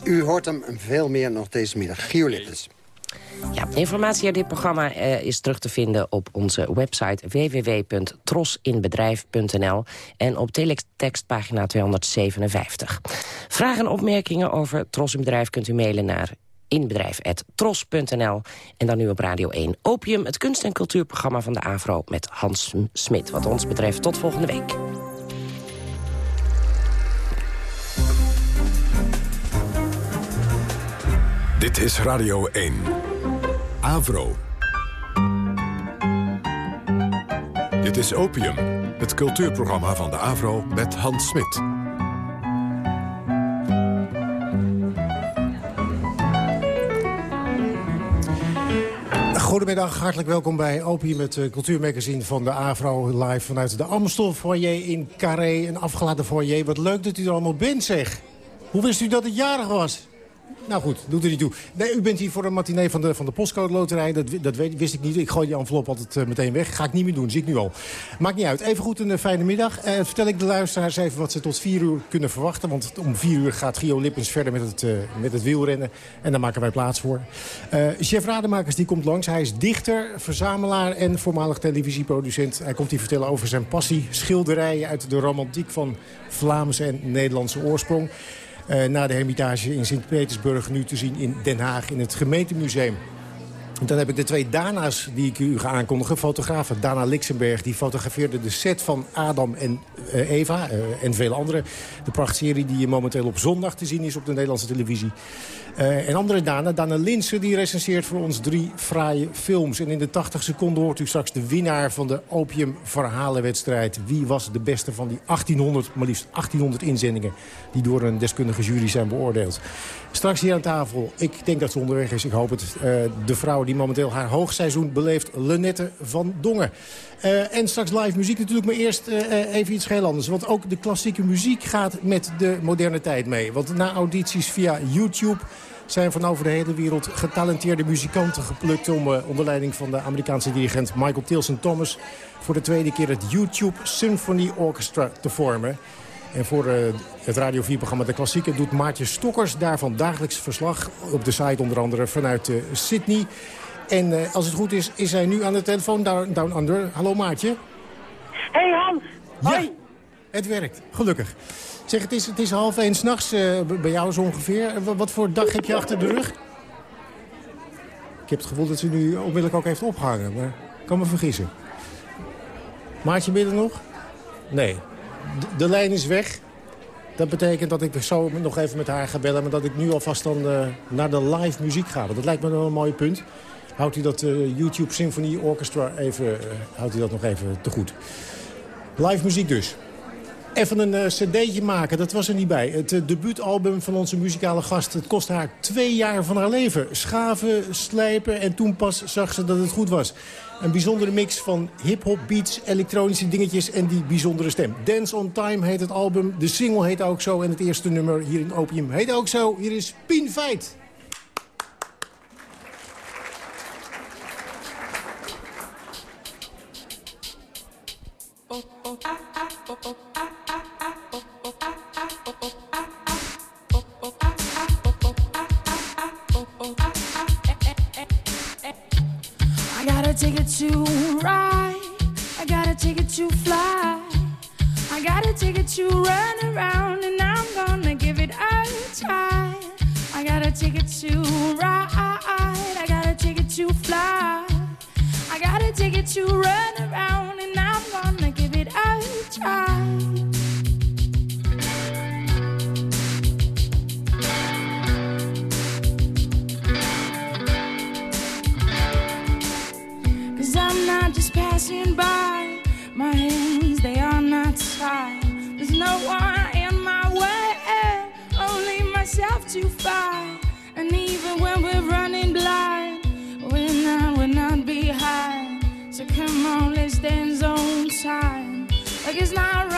U hoort hem veel meer nog deze middag. Gio. Ja, informatie uit dit programma uh, is terug te vinden op onze website www.trosinbedrijf.nl en op teletextpagina 257. Vragen en opmerkingen over Tros in Bedrijf kunt u mailen naar inbedrijf.tros.nl. En dan nu op Radio 1 Opium, het kunst- en cultuurprogramma van de AVRO met Hans Smit. Wat ons betreft tot volgende week. Dit is Radio 1. Avro. Dit is Opium, het cultuurprogramma van de Avro met Hans Smit. Goedemiddag, hartelijk welkom bij Opium, het uh, cultuurmagazine van de AVRO. Live vanuit de Amstel foyer in Carré, een afgeladen foyer. Wat leuk dat u er allemaal bent, zeg. Hoe wist u dat het jarig was? Nou goed, doet er niet toe. Nee, u bent hier voor een matinee van de, van de postcode loterij. Dat, dat wist ik niet. Ik gooi die envelop altijd uh, meteen weg. Ga ik niet meer doen, zie ik nu al. Maakt niet uit. Even goed een uh, fijne middag. Uh, vertel ik de luisteraars even wat ze tot vier uur kunnen verwachten. Want om vier uur gaat Gio Lippens verder met het, met het wielrennen. En daar maken wij plaats voor. chef Rademakers die komt langs. Hij is dichter, verzamelaar en voormalig televisieproducent. Hij komt hier vertellen over zijn passie. Schilderijen uit de romantiek van Vlaamse en Nederlandse oorsprong. Uh, na de hermitage in Sint-Petersburg nu te zien in Den Haag in het gemeentemuseum. Dan heb ik de twee Dana's die ik u ga aankondigen. Fotografen Dana Lixenberg die fotografeerde de set van Adam en uh, Eva uh, en vele anderen. De prachtserie die momenteel op zondag te zien is op de Nederlandse televisie. Uh, en andere Dana, Dana Linsen, die recenseert voor ons drie fraaie films. En in de 80 seconden hoort u straks de winnaar van de Opium Verhalenwedstrijd. Wie was de beste van die 1800, maar liefst 1800 inzendingen... die door een deskundige jury zijn beoordeeld. Straks hier aan tafel, ik denk dat ze onderweg is, ik hoop het... Uh, de vrouw die momenteel haar hoogseizoen beleeft, Lenette van Dongen. Uh, en straks live muziek natuurlijk, maar eerst uh, even iets heel anders. Want ook de klassieke muziek gaat met de moderne tijd mee. Want na audities via YouTube zijn van over de hele wereld getalenteerde muzikanten geplukt... om onder leiding van de Amerikaanse dirigent Michael Tilson Thomas... voor de tweede keer het YouTube Symphony Orchestra te vormen. En voor uh, het Radio 4-programma De Klassieke doet Maartje Stokkers daarvan dagelijks verslag. Op de site onder andere vanuit uh, Sydney. En uh, als het goed is, is hij nu aan de telefoon down, down Under. Hallo Maartje. Hey Hans. Ja, Hoi. het werkt. Gelukkig. Zeg, het is, het is half één s'nachts uh, bij jou zo ongeveer. Wat, wat voor dag heb je achter de rug? Ik heb het gevoel dat ze nu onmiddellijk ook heeft opgehangen. Maar ik kan me vergissen. Maartje, ben je er nog? Nee. De, lijn is weg. Dat betekent dat ik zo nog even met haar ga bellen... maar dat ik nu alvast dan uh, naar de live muziek ga. Dat lijkt me wel een mooi punt. Houdt u dat uh, YouTube Symphony Orchestra even, uh, houdt u dat nog even te goed. Live muziek dus. Even een cd'tje maken, dat was er niet bij. Het debuutalbum van onze muzikale gast. Het kost haar twee jaar van haar leven. Schaven, slijpen en toen pas zag ze dat het goed was. Een bijzondere mix van hip-hop beats, elektronische dingetjes en die bijzondere stem. Dance on Time heet het album. De single heet ook zo en het eerste nummer hier in Opium heet ook zo. Hier is Pien Feit. To ride. I got a ticket to fly. I got a ticket to run around and I'm gonna give it a try. I got a ticket to ride. I got a ticket to fly. I got a ticket to run around and I'm gonna give it a try. Just passing by. My hands, they are not tied. There's no one in my way, only myself to fight. And even when we're running blind, we're not, we're not behind. So come on, let's dance on time. Like it's not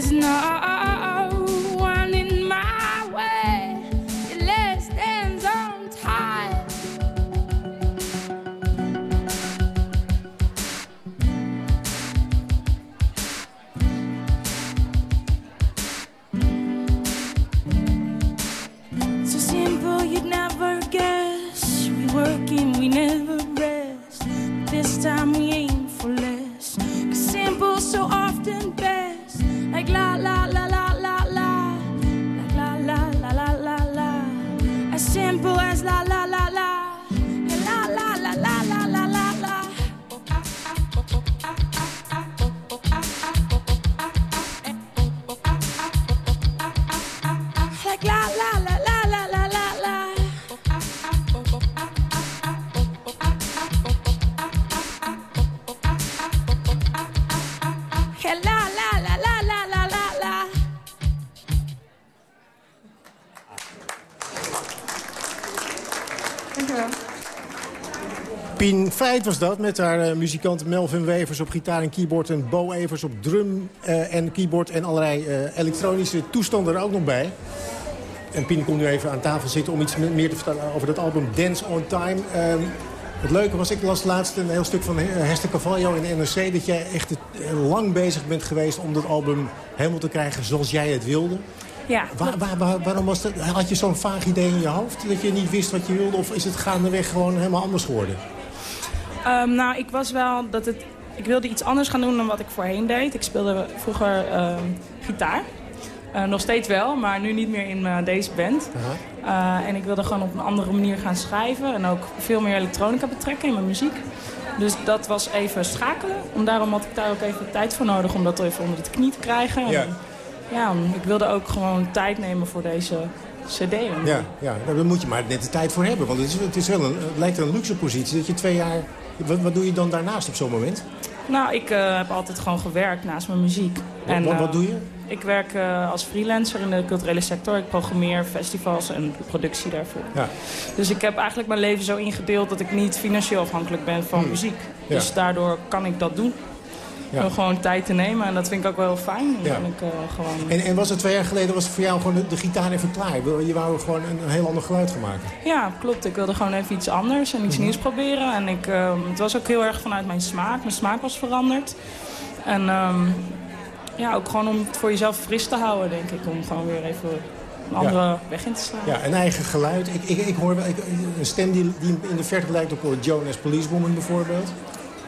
there's no Feit was dat, met haar eh, muzikant Melvin Wevers op gitaar en keyboard... en Bo Evers op drum eh, en keyboard en allerlei eh, elektronische toestanden er ook nog bij. En Pien komt nu even aan tafel zitten om iets me- meer te vertellen over dat album Dance on Time. Ehm, het leuke was, ik las laatst een heel stuk van Hester Cavallo in de NRC... dat jij echt lang bezig bent geweest om dat album helemaal te krijgen zoals jij het wilde. Ja, Waar, waar, waar- waarom was dat? Had je zo'n vaag idee in je hoofd dat je niet wist wat je wilde? Of is het gaandeweg gewoon helemaal anders geworden? Ehm, nou, ik was wel dat het. Ik wilde iets anders gaan doen dan wat ik voorheen deed. Ik speelde vroeger ehm, gitaar. Eh, nog steeds wel, maar nu niet meer in eh, deze band. Eh, en ik wilde gewoon op een andere manier gaan schrijven. En ook veel meer elektronica betrekken in mijn muziek. Dus dat was even schakelen. En daarom had ik daar ook even tijd voor nodig om dat even onder de knie te krijgen. Ja. En ja, ik wilde ook gewoon tijd nemen voor deze cd. Ja, ja, nou, daar moet je maar net de tijd voor hebben. Want het, is, het, is wel een, het lijkt een luxe positie dat je twee jaar... Wat, wat doe je dan daarnaast op zo'n moment? Nou, ik uh, heb altijd gewoon gewerkt naast mijn muziek. Wat, en, wat, wat doe je? Ik werk uh, als freelancer in de culturele sector. Ik programmeer festivals en productie daarvoor. Ja. Dus ik heb eigenlijk mijn leven zo ingedeeld dat ik niet financieel afhankelijk ben van hmm. muziek. Ja. Dus daardoor kan ik dat doen. Ja. Om gewoon tijd te nemen. En dat vind ik ook wel fijn. Ja. Ik, uh, gewoon... en, en, was het twee jaar geleden was het voor jou gewoon de, de gitaar even klaar? Je wou gewoon een, een, heel ander geluid gaan maken? Ja, klopt. Ik wilde gewoon even iets anders en iets mm -hmm. nieuws proberen. En ik, uh, het was ook heel erg vanuit mijn smaak. Mijn smaak was veranderd. En um, ja, ook gewoon om het voor jezelf fris te houden, denk ik. Om gewoon weer even een andere ja. weg in te slaan. Ja, een eigen geluid. Ik, ik, ik hoor ik, een stem die, die in de verte lijkt op Jonas Policewoman bijvoorbeeld.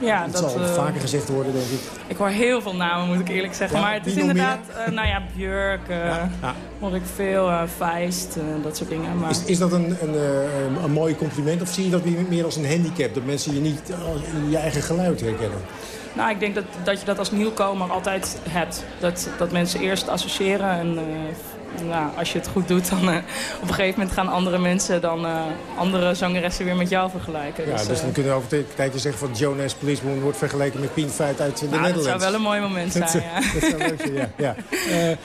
Ja, dat, dat zal uh, vaker gezegd worden, denk ik. Ik hoor heel veel namen, moet ik eerlijk zeggen. Ja, maar het is inderdaad, uh, nou ja, Björk, uh, ja, ja. hoor ik veel, Feist, dat soort dingen. Maar... Is, is dat een, een, een, een mooi compliment of zie je dat meer als een handicap? Dat mensen je niet in je eigen geluid herkennen? Nou, ik denk dat, dat je dat als nieuwkomer altijd hebt. Dat, dat mensen eerst associëren en nou, als je het goed doet, dan uh, op een gegeven moment gaan andere mensen dan uh, andere zangeressen weer met jou vergelijken. Ja, dus, dus dan uh, kunnen we over een tijdje zeggen van Jonas Policeman wordt vergeleken met Pien Feit uit de nou, Nederland. Dat zou wel een mooi moment zijn, dat, ja. *laughs* Dat zou leuk zijn, ja. ja. *laughs*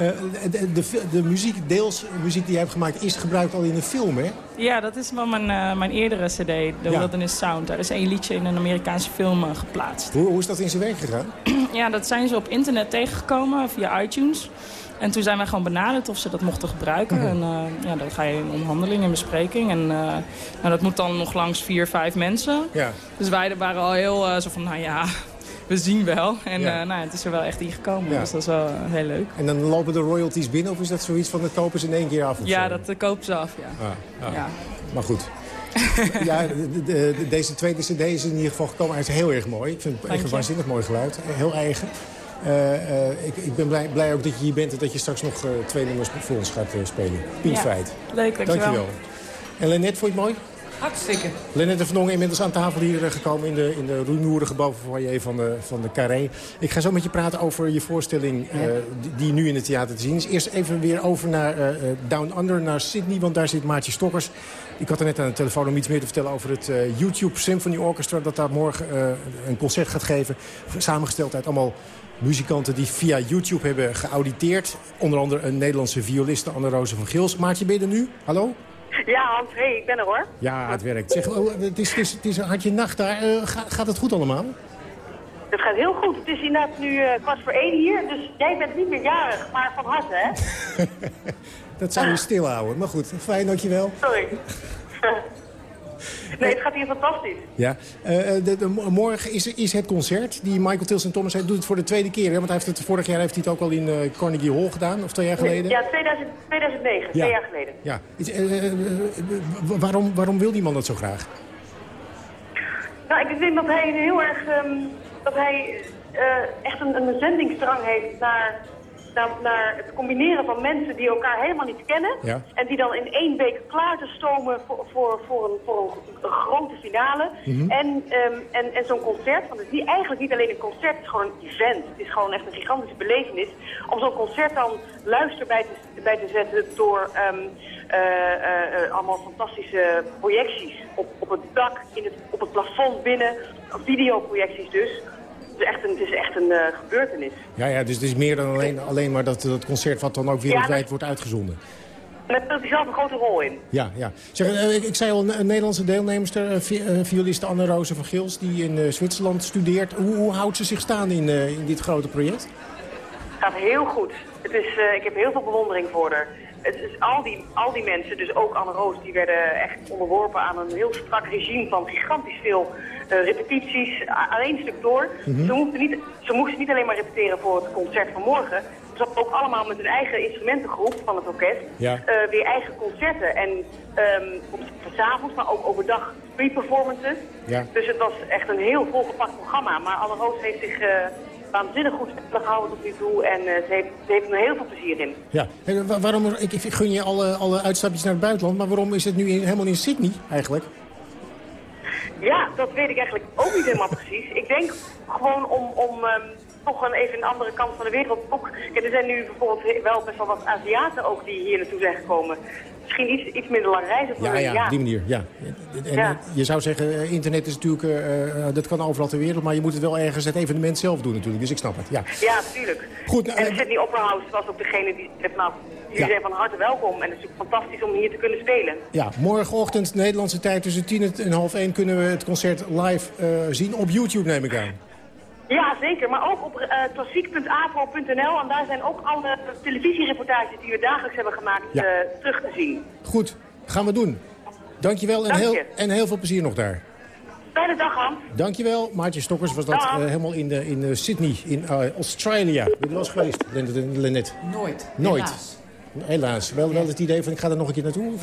ja. De, de, de, muziek, deels muziek die je hebt gemaakt, is gebruikt al in een film, hè? Ja, dat is wel mijn, mijn eerdere cd, The. Wilderness Sound. Daar is één liedje in een Amerikaanse film geplaatst. Hoe, hoe is dat in zijn werk gegaan? *clears throat* ja, dat zijn ze op internet tegengekomen via iTunes. En toen zijn wij gewoon benaderd of ze dat mochten gebruiken. Mm -hmm. En uh, ja, dan ga je in onderhandeling en bespreking. En uh, nou, dat moet dan nog langs vier, vijf mensen. Ja. Dus wij waren al heel uh, zo van, nou ja, *laughs* we zien wel. En ja. nou, het is er wel echt ingekomen. Ja. Dus dat is wel heel leuk. En dan lopen de royalties binnen? Of is dat zoiets van, dat kopen ze in één keer af? Ja, zo? dat kopen ze af, ja. Ah, ja. Maar goed. *laughs* ja, de, de, deze tweede cd is in ieder geval gekomen. Hij is heel erg mooi. Ik vind het echt een waanzinnig mooi geluid. Heel eigen. Uh, uh, ik, ik, ben blij, blij, ook dat je hier bent en dat je straks nog uh, twee nummers voor ons gaat spelen. Piet ja, Feit. Leuk, dankjewel. dankjewel. En Lennet, vond je het mooi? Hartstikke. Lennet Van Dongen inmiddels aan tafel hier gekomen in de, in de rumoerige bovenfoyer van de, van de Carré. Ik ga zo met je praten over je voorstelling ja. die, die, nu in het theater te zien is. Eerst even weer over naar Down Under, naar Sydney, want daar zit Maartje Stokkers. Ik had er net aan de telefoon om iets meer te vertellen over het uh, YouTube Symphony Orchestra... dat daar morgen een concert gaat geven. Samengesteld uit allemaal muzikanten die via YouTube hebben geauditeerd. Onder andere een Nederlandse violiste, Anne-Roze van Gils. Maartje, ben je er nu? Hallo? Ja, Hans, hey, ik ben er hoor. Ja, het werkt. Zeg, oh, het, is, het, is, het is een hartje nacht daar. Uh, ga, gaat het goed allemaal? Het gaat heel goed. Het is inderdaad nu uh, kwart voor één hier. Dus jij bent niet meer jarig, maar van harte, hè? *laughs* dat zou je stilhouden. Maar goed, fijn, dankjewel. Sorry. *laughs* Nee, het gaat hier fantastisch. Ja. Uh, de, de, morgen is, is het concert. Die Michael Tilson Thomas hij doet het voor de tweede keer. Hè? Want hij heeft het, vorig jaar heeft hij het ook al in uh, Carnegie Hall gedaan. Of twee jaar geleden. Ja, 2000, 2009. Ja. Twee jaar geleden. Ja. Uh, waarom, waarom wil die man dat zo graag? Nou, ik denk dat hij heel erg... Um, dat hij echt een, een zendingsdrang heeft naar naar, naar, het combineren van mensen die elkaar helemaal niet kennen. Ja. En die dan in één week klaar te stomen voor, voor, voor, een, voor een, grote finale. Mhm. Mm -hmm. En, um, en, en zo'n concert, want het is niet, eigenlijk niet alleen een concert, het is gewoon een event. Het is gewoon echt een gigantische belevenis. Om zo'n concert dan luister bij te, bij te zetten door um, uh, uh, uh, allemaal fantastische projecties. Op, op het dak, in het, op het plafond binnen, videoprojecties dus is echt een, het is echt een uh, gebeurtenis. Ja, ja, dus het is meer dan alleen, alleen maar dat, dat concert wat dan ook wereldwijd ja, wordt uitgezonden. Daar speelt hij zelf een grote rol in. Ja, ja. Zeg, uh, ik, ik, zei al, een Nederlandse deelnemster, uh, violiste Anne-Roze van Gils... die in Zwitserland studeert. Hoe, hoe, houdt ze zich staan in, in dit grote project? Het gaat heel goed. Het is, ik heb heel veel bewondering voor haar. Het is al, die, al die mensen, dus ook Anne Roos, die werden echt onderworpen aan een heel strak regime van gigantisch veel repetities, aan één stuk door. Mm -hmm. ze, moesten niet, ze moesten niet alleen maar repeteren voor het concert van morgen. Ze hadden ook allemaal met hun eigen instrumentengroep van het orkest ja. uh, weer eigen concerten. En um, op s'avonds, maar ook overdag pre-performances. Ja. Dus het was echt een heel volgepakt programma. Maar Anne Roos heeft zich... Uh, waanzinnig goed gehouden tot nu toe en uh, ze, heeft, ze heeft er heel veel plezier in. Ja, en waarom, ik, ik gun je alle, alle uitstapjes naar het buitenland, maar waarom is het nu in, helemaal in Sydney eigenlijk? Ja, dat weet ik eigenlijk ook niet helemaal precies. Ik denk gewoon om, om um, toch een, even een andere kant van de wereld. Ook, er zijn nu bijvoorbeeld wel best wel wat Aziaten ook die hier naartoe zijn gekomen. Misschien iets, iets minder lang reizen voor Ja, ja, op die manier. Ja. En, Ja. eh, Je zou zeggen, eh, internet is natuurlijk, eh, dat kan overal ter wereld... maar je moet het wel ergens het evenement zelf doen natuurlijk. Dus ik snap het, ja. Ja, natuurlijk. Goed, nou, en eh, Sydney Opera House was ook degene die zei, nou, jullie zijn van harte welkom. En het is natuurlijk fantastisch om hier te kunnen spelen. Ja, morgenochtend, Nederlandse tijd tussen tien en half één... kunnen we het concert live zien op YouTube, neem ik aan. Ja, zeker. Maar ook op eh klassiek.avo.nl. En daar zijn ook alle televisiereportages die we dagelijks hebben gemaakt Ja. eh, terug te zien. Goed, gaan we doen. Dankjewel en, Dank heel, en heel veel plezier nog daar. Fijne dag, Hans. Dankjewel, Maartje Stokkers was dat eh, helemaal in, de, in Sydney, in Australië. Ben je er wel eens geweest, Lennet? Nooit. Nooit. Helaas. Helaas. Wel, wel het idee van ik ga er nog een keer naartoe? Of,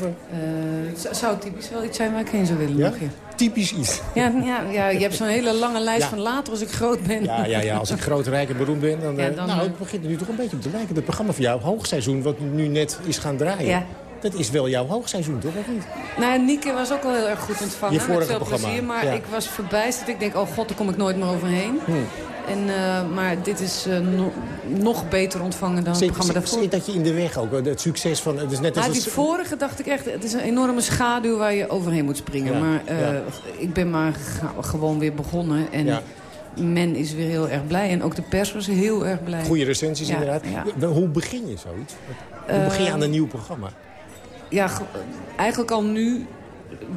het zou- typisch wel iets zijn waar ik heen zou willen Ja? nog, ja. Typisch iets. Ja, ja, ja, je hebt zo'n hele lange lijst van later als ik groot ben. Ja, ja, ja, als ik groot, rijk en beroemd ben, dan... Ja, eh, dan, nou, het begint er nu toch een beetje op te lijken. Het programma van jou, hoogseizoen, wat nu net is gaan draaien. Dat is wel jouw hoogseizoen, toch? Of niet? Nou, Nieke was ook wel heel erg goed ontvangen. Je vorige met veel programma, plezier. Maar ja. ik was verbijsterd. Ik denk, oh god, daar kom ik nooit meer overheen. Hm. En, eh, maar dit is eh, no- nog beter ontvangen dan het programma daarvoor. zit dat je in de weg ook? Het succes van... Het is net als Nou, die vorige dacht ik echt, het is een enorme schaduw waar je overheen moet springen. Ja, Maar eh, ja. ik ben maar gewoon weer begonnen. En Ja. men is weer heel erg blij. En ook de pers was heel erg blij. Goede recensies inderdaad. Hoe begin je zoiets? Hoe begin je aan een nieuw programma? Ja, ge- eigenlijk al nu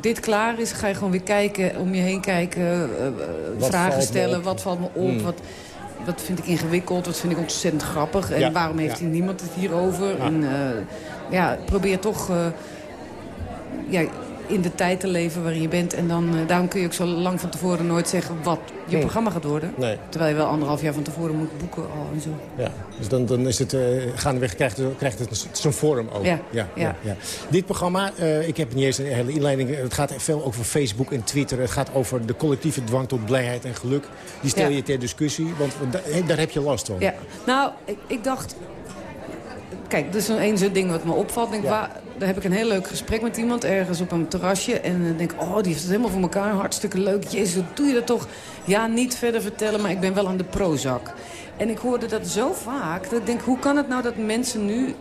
dit klaar is, ga je gewoon weer kijken, om je heen kijken, eh, eh, vragen stellen. Wat valt me op? Hmm. Wat, wat vind ik ingewikkeld? Wat vind ik ontzettend grappig? En Ja, waarom heeft ja. hier niemand het hierover? Ja. En eh, ja, probeer toch ja, in de tijd te leven waarin je bent. En dan, eh, daarom kun je ook zo lang van tevoren nooit zeggen wat je programma gaat worden. Nee. Terwijl je wel anderhalf jaar van tevoren moet boeken al en zo. Ja, dus dan, dan is het, eh gaandeweg krijgt het, krijgt het zijn vorm ook. Ja, Ja, ja. ja. Dit programma, eh, ik heb niet eens een hele inleiding. Het gaat veel over Facebook en Twitter. Het gaat over de collectieve dwang tot blijheid en geluk. Die stel Ja. je ter discussie, want da- daar heb je last van. Ja, nou, ik, ik dacht... Kijk, dat is een zo'n ding wat me opvalt. Denk, waar, daar heb ik een heel leuk gesprek met iemand ergens op een terrasje. En dan denk ik, oh, die heeft het helemaal voor elkaar. Hartstikke leuk. Jezus, hoe doe je dat toch? Ja, niet verder vertellen, maar ik ben wel aan de Prozac. En ik hoorde dat zo vaak. Dat ik denk, hoe kan het nou dat mensen nu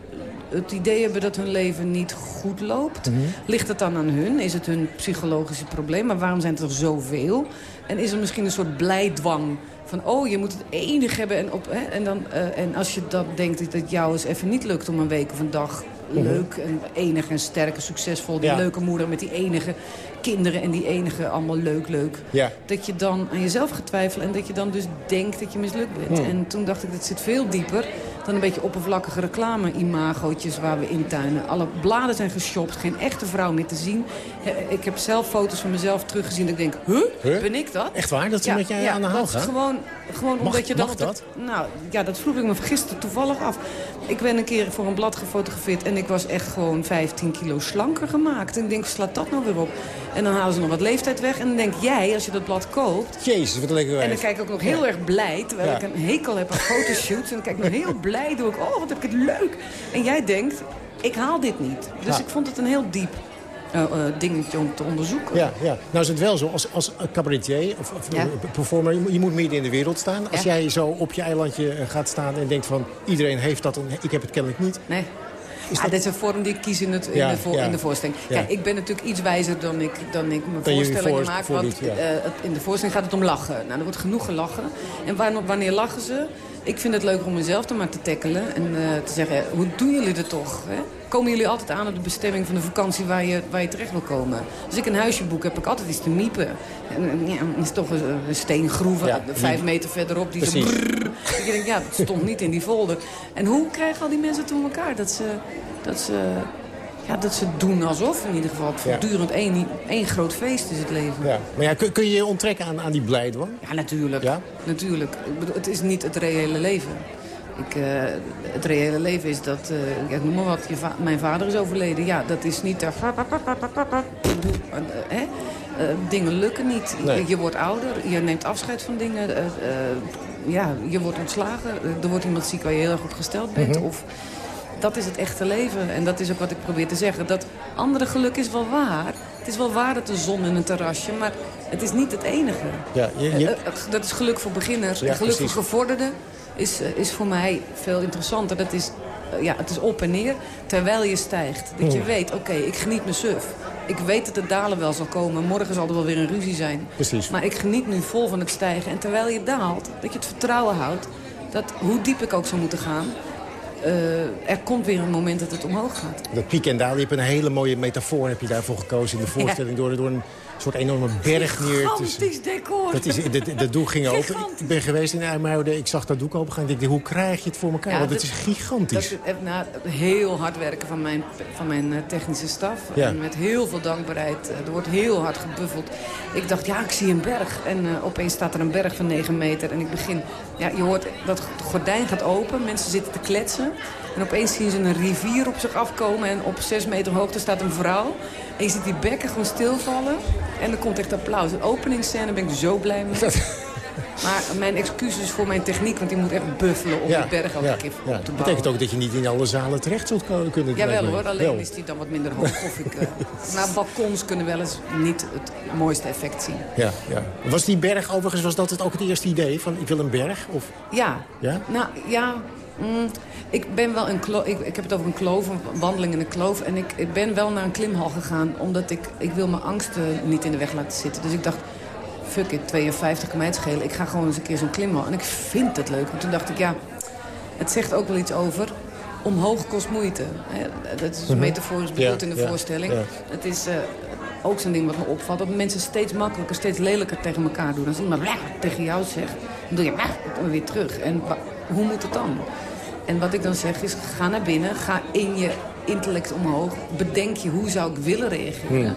het idee hebben dat hun leven niet goed loopt? Ligt het dan aan hun? Is het hun psychologische probleem? Maar waarom zijn het er zoveel? En is er misschien een soort blijdwang van, oh, je moet het enig hebben. En, op, hè, en, dan, eh, en als je dat denkt dat het jou eens even niet lukt om een week of een dag Mhm. Leuk en enig en sterk en succesvol... die Ja. leuke moeder met die enige kinderen en die enige allemaal leuk, leuk... Ja. dat je dan aan jezelf gaat twijfelen en dat je dan dus denkt dat je mislukt bent. Hmm. En toen dacht ik, dat zit veel dieper dan een beetje oppervlakkige reclame-imagootjes waar we intuinen. Alle bladen zijn geshopt, geen echte vrouw meer te zien. Ik heb zelf foto's van mezelf teruggezien dat ik denk, huh, Huh? ben ik dat? Echt waar? Dat ze met jij aan de haal dat gaan? Gewoon, gewoon Mag- omdat je mag dacht... dat-? Nou, ja, dat vroeg ik me gisteren toevallig af. Ik ben een keer voor een blad gefotografeerd en ik was echt gewoon 15 kilo slanker gemaakt. En ik denk, slaat dat nou weer op? En dan halen ze nog wat leeftijd weg. En dan denk jij, als je dat blad koopt... Jezus, wat lekker En dan kijk ik ook nog heel Ja. erg blij, terwijl Ja. ik een hekel heb aan fotoshoots. En dan kijk ik nog heel *laughs* blij, doe ik, oh, wat heb ik het leuk. En jij denkt, ik haal dit niet. Dus Ja. ik vond het een heel diep eh, dingetje om te onderzoeken. Ja, ja. Nou is het wel zo, als, als cabaretier of, of Ja. performer, je moet- je moet midden in de wereld staan. Als Ja. jij zo op je eilandje eh, gaat staan en denkt van... iedereen heeft dat en ik heb het kennelijk niet. Nee. Ja, dit is een vorm die ik kies in, het, in, Ja, de, voor, ja. in de voorstelling. Kijk, ik ben natuurlijk iets wijzer dan ik, dan ik mijn voorstellingen voor- maak. Want in de voorstelling gaat het om lachen. Nou, er wordt genoeg gelachen. En wanneer lachen ze? Ik vind het leuk om mezelf dan maar te tackelen. En eh, te zeggen, hoe doen jullie het toch? Hè? Komen jullie altijd aan op de bestemming van de vakantie waar je, waar je terecht wil komen? Als ik een huisje boek, heb ik altijd iets te miepen. En, ja, het is toch een, een steengroef, Ja, vijf meter verderop. Die zo. Dat je denkt, ja, dat stond niet in die folder. En hoe krijgen al die mensen het voor elkaar? Dat ze, dat ze, ja, dat ze doen alsof in ieder geval. Voortdurend één, één groot feest is het leven. Ja. Maar ja, kun, kun je je onttrekken aan, aan die blijdwang? Ja, natuurlijk. Ja? Natuurlijk. Ik bedoel, het is niet het reële leven. Ik, eh, het reële leven is dat, eh, ja, noem maar wat, je va- mijn vader is overleden. Ja, dat is niet... er. Eh, dingen lukken niet. Nee. Je, wordt ouder, je neemt afscheid van dingen. ja, je wordt ontslagen. Er wordt iemand ziek waar je heel erg op gesteld bent. Mhm. Of dat is het echte leven. En dat is ook wat ik probeer te zeggen. Dat andere geluk is wel waar. Het is wel waar dat de zon en een terrasje, maar het is niet het enige. Ja, je, je... Eh, eh, dat is geluk voor beginners. Ja, en geluk precies. voor gevorderden is, eh, is voor mij veel interessanter. Dat is, ja, het is op en neer terwijl je stijgt. Dat je weet, oké, ik geniet me suf. Ik weet dat het dalen wel zal komen. Morgen zal er wel weer een ruzie zijn. Precies. Maar ik geniet nu vol van het stijgen. En terwijl je daalt, dat je het vertrouwen houdt... dat hoe diep ik ook zou moeten gaan... eh, er komt weer een moment dat het omhoog gaat. Dat piek en daal, je hebt een hele mooie metafoor heb je daarvoor gekozen in de voorstelling. Door, door een soort enorme berg neer Gigantisch decor. Dat, is, dat, dat doek ging open. Ik ben geweest in IJmuiden, ik zag dat doek open gaan. Ik dacht, hoe krijg je het voor elkaar? Ja, Want het is gigantisch. Dat, eh, nou, heel hard werken van mijn, van mijn eh, technische staf. Ja. En met heel veel dankbaarheid. Eh, Er wordt heel hard gebuffeld. Ik dacht, ja, ik zie een berg. En eh, opeens staat er een berg van 9 meter. En ik begin... Ja, je hoort, dat gordijn gaat open. Mensen zitten te kletsen. En opeens zien ze een rivier op zich afkomen. En op 6 meter hoogte staat een vrouw. En je ziet die bekken gewoon stilvallen. En er komt echt applaus. De openingsscène ben ik zo blij mee. Maar mijn excuses voor mijn techniek, want die moet echt buffelen om Ja, die berg ook ja, keer ja. op te bouwen. betekent ook dat je niet in alle zalen terecht zult kunnen. Jawel lijkt me. hoor, alleen Wel. is die dan wat minder hoog. Of ik, eh, *laughs* nou, balkons kunnen wel eens niet het mooiste effect zien. Ja, ja. Was die berg overigens, was dat het ook het eerste idee? Van ik wil een berg? Of, Ja, ja? nou ja, mm, ik ben wel een kloof, ik, ik heb het over een kloof, een wandeling in een kloof. En ik, ik ben wel naar een klimhal gegaan, omdat ik, ik wil mijn angsten niet in de weg laten zitten. Dus ik dacht, fuck it, 52 kan mij het schelen. Ik ga gewoon eens een keer zo'n klimhal. En ik vind het leuk. En toen dacht ik, ja, het zegt ook wel iets over. Omhoog kost moeite. Hè, Dat is Mhm. metaforisch bedoeld Ja, in de ja, voorstelling. ja. Het is eh, ook zo'n ding wat me opvalt. Dat mensen steeds makkelijker, steeds lelijker tegen elkaar doen. Als iemand tegen jou zegt, dan doe je "Wah" weer terug. En hoe moet het dan? En wat ik dan zeg is, ga naar binnen. Ga in je intellect omhoog. Bedenk je, hoe zou ik willen reageren? Hmm.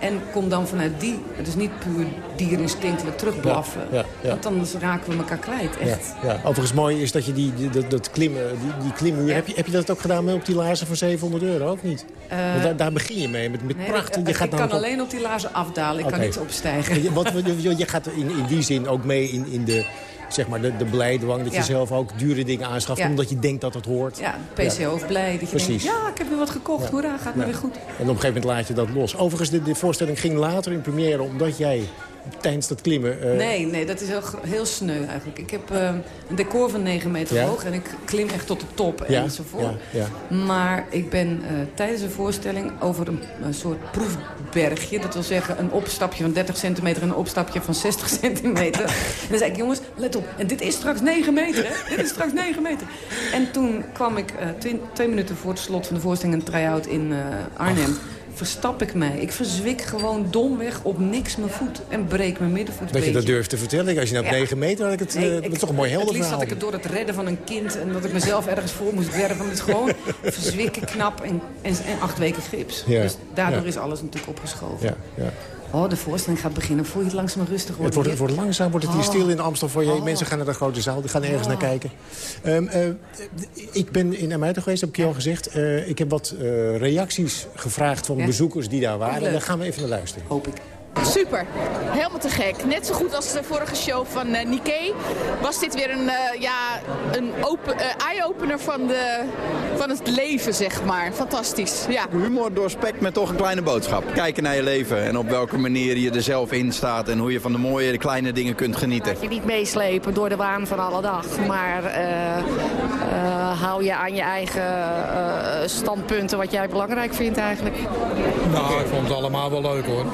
En kom dan vanuit die, het is niet puur dierinstinctelijk terugblaffen. Ja, ja, ja. Want anders raken we elkaar kwijt, echt. Ja, ja. Overigens mooi is dat je die, die- dat, dat klimmen, die, die klimmuur... Heb, je, heb je dat ook gedaan met op die laarzen van 700 euro, of niet? Eh, Want daar, daar begin je mee, met, met Nee, pracht. eh, Je gaat ik kan ook- alleen op die laarzen afdalen. Ik kan niet opstijgen. Je, wat, je, je- je gaat in, in die zin ook mee in, in de, zeg maar de, de blijdwang... dat je zelf ook dure dingen aanschaft, omdat je denkt dat het hoort. Ja, PCO of blij. Dat je Precies. denkt, ja, ik heb weer wat gekocht. Hoera, gaat me weer goed. En op een gegeven moment laat je dat los. Overigens, de, de voorstelling ging later in première... omdat jij tijdens dat klimmen... eh, Nee, nee, dat is heel, heel sneu eigenlijk. Ik heb eh, een decor van 9 meter Ja? hoog en ik klim echt tot de top Ja, enzovoort. ja, ja. Maar ik ben eh, tijdens een voorstelling over een, een soort proefbergje... dat wil zeggen een opstapje van 30 centimeter en een opstapje van 60 *laughs* centimeter. en dan zei ik, jongens, let op. En dit is straks 9 meter, hè? Dit is straks 9 meter. En toen kwam ik eh, twee minuten voor het slot van de voorstelling... een try-out in Arnhem... Verstap ik mij. Ik verzwik gewoon domweg op niks mijn voet en breek mijn middenvoet Dat je dat durft te vertellen. Als je nou op Ja. 9 meter had ik het... Nee, eh, ik- toch een mooi helder Het liefst had ik het door het redden van een kind... en dat ik mezelf ergens voor moest werven. Het is gewoon *laughs* verzwikken, knap en, en, en acht weken gips. Ja, Dus daardoor ja. is alles natuurlijk opgeschoven. Ja, ja. Oh, de voorstelling gaat beginnen. Voel je het langzaam rustig worden? Het wordt, het wordt langzaam wordt het hier Oh. stil in de Amstel Oh. Mensen gaan naar de grote zaal, die gaan ergens Oh. naar kijken. Ehm, eh, ik ben in Amuiden geweest, heb ik je al gezegd. Eh, ik heb wat eh, reacties gevraagd van Ja. bezoekers die daar waren. Daar gaan we even naar luisteren. Hoop ik. Super, helemaal te gek. Net zo goed als de vorige show van eh Nikkei was dit weer een, eh, ja, een open, eh, eye-opener van, de, van het leven, zeg maar. Fantastisch, ja. Humor doorspekt met toch een kleine boodschap. Kijken naar je leven en op welke manier je er zelf in staat... en hoe je van de mooie, de kleine dingen kunt genieten. Laat je niet meeslepen door de waan van alle dag. Maar eh, eh, hou je aan je eigen eh, standpunten wat jij belangrijk vindt eigenlijk. Nou, ik vond het allemaal wel leuk hoor.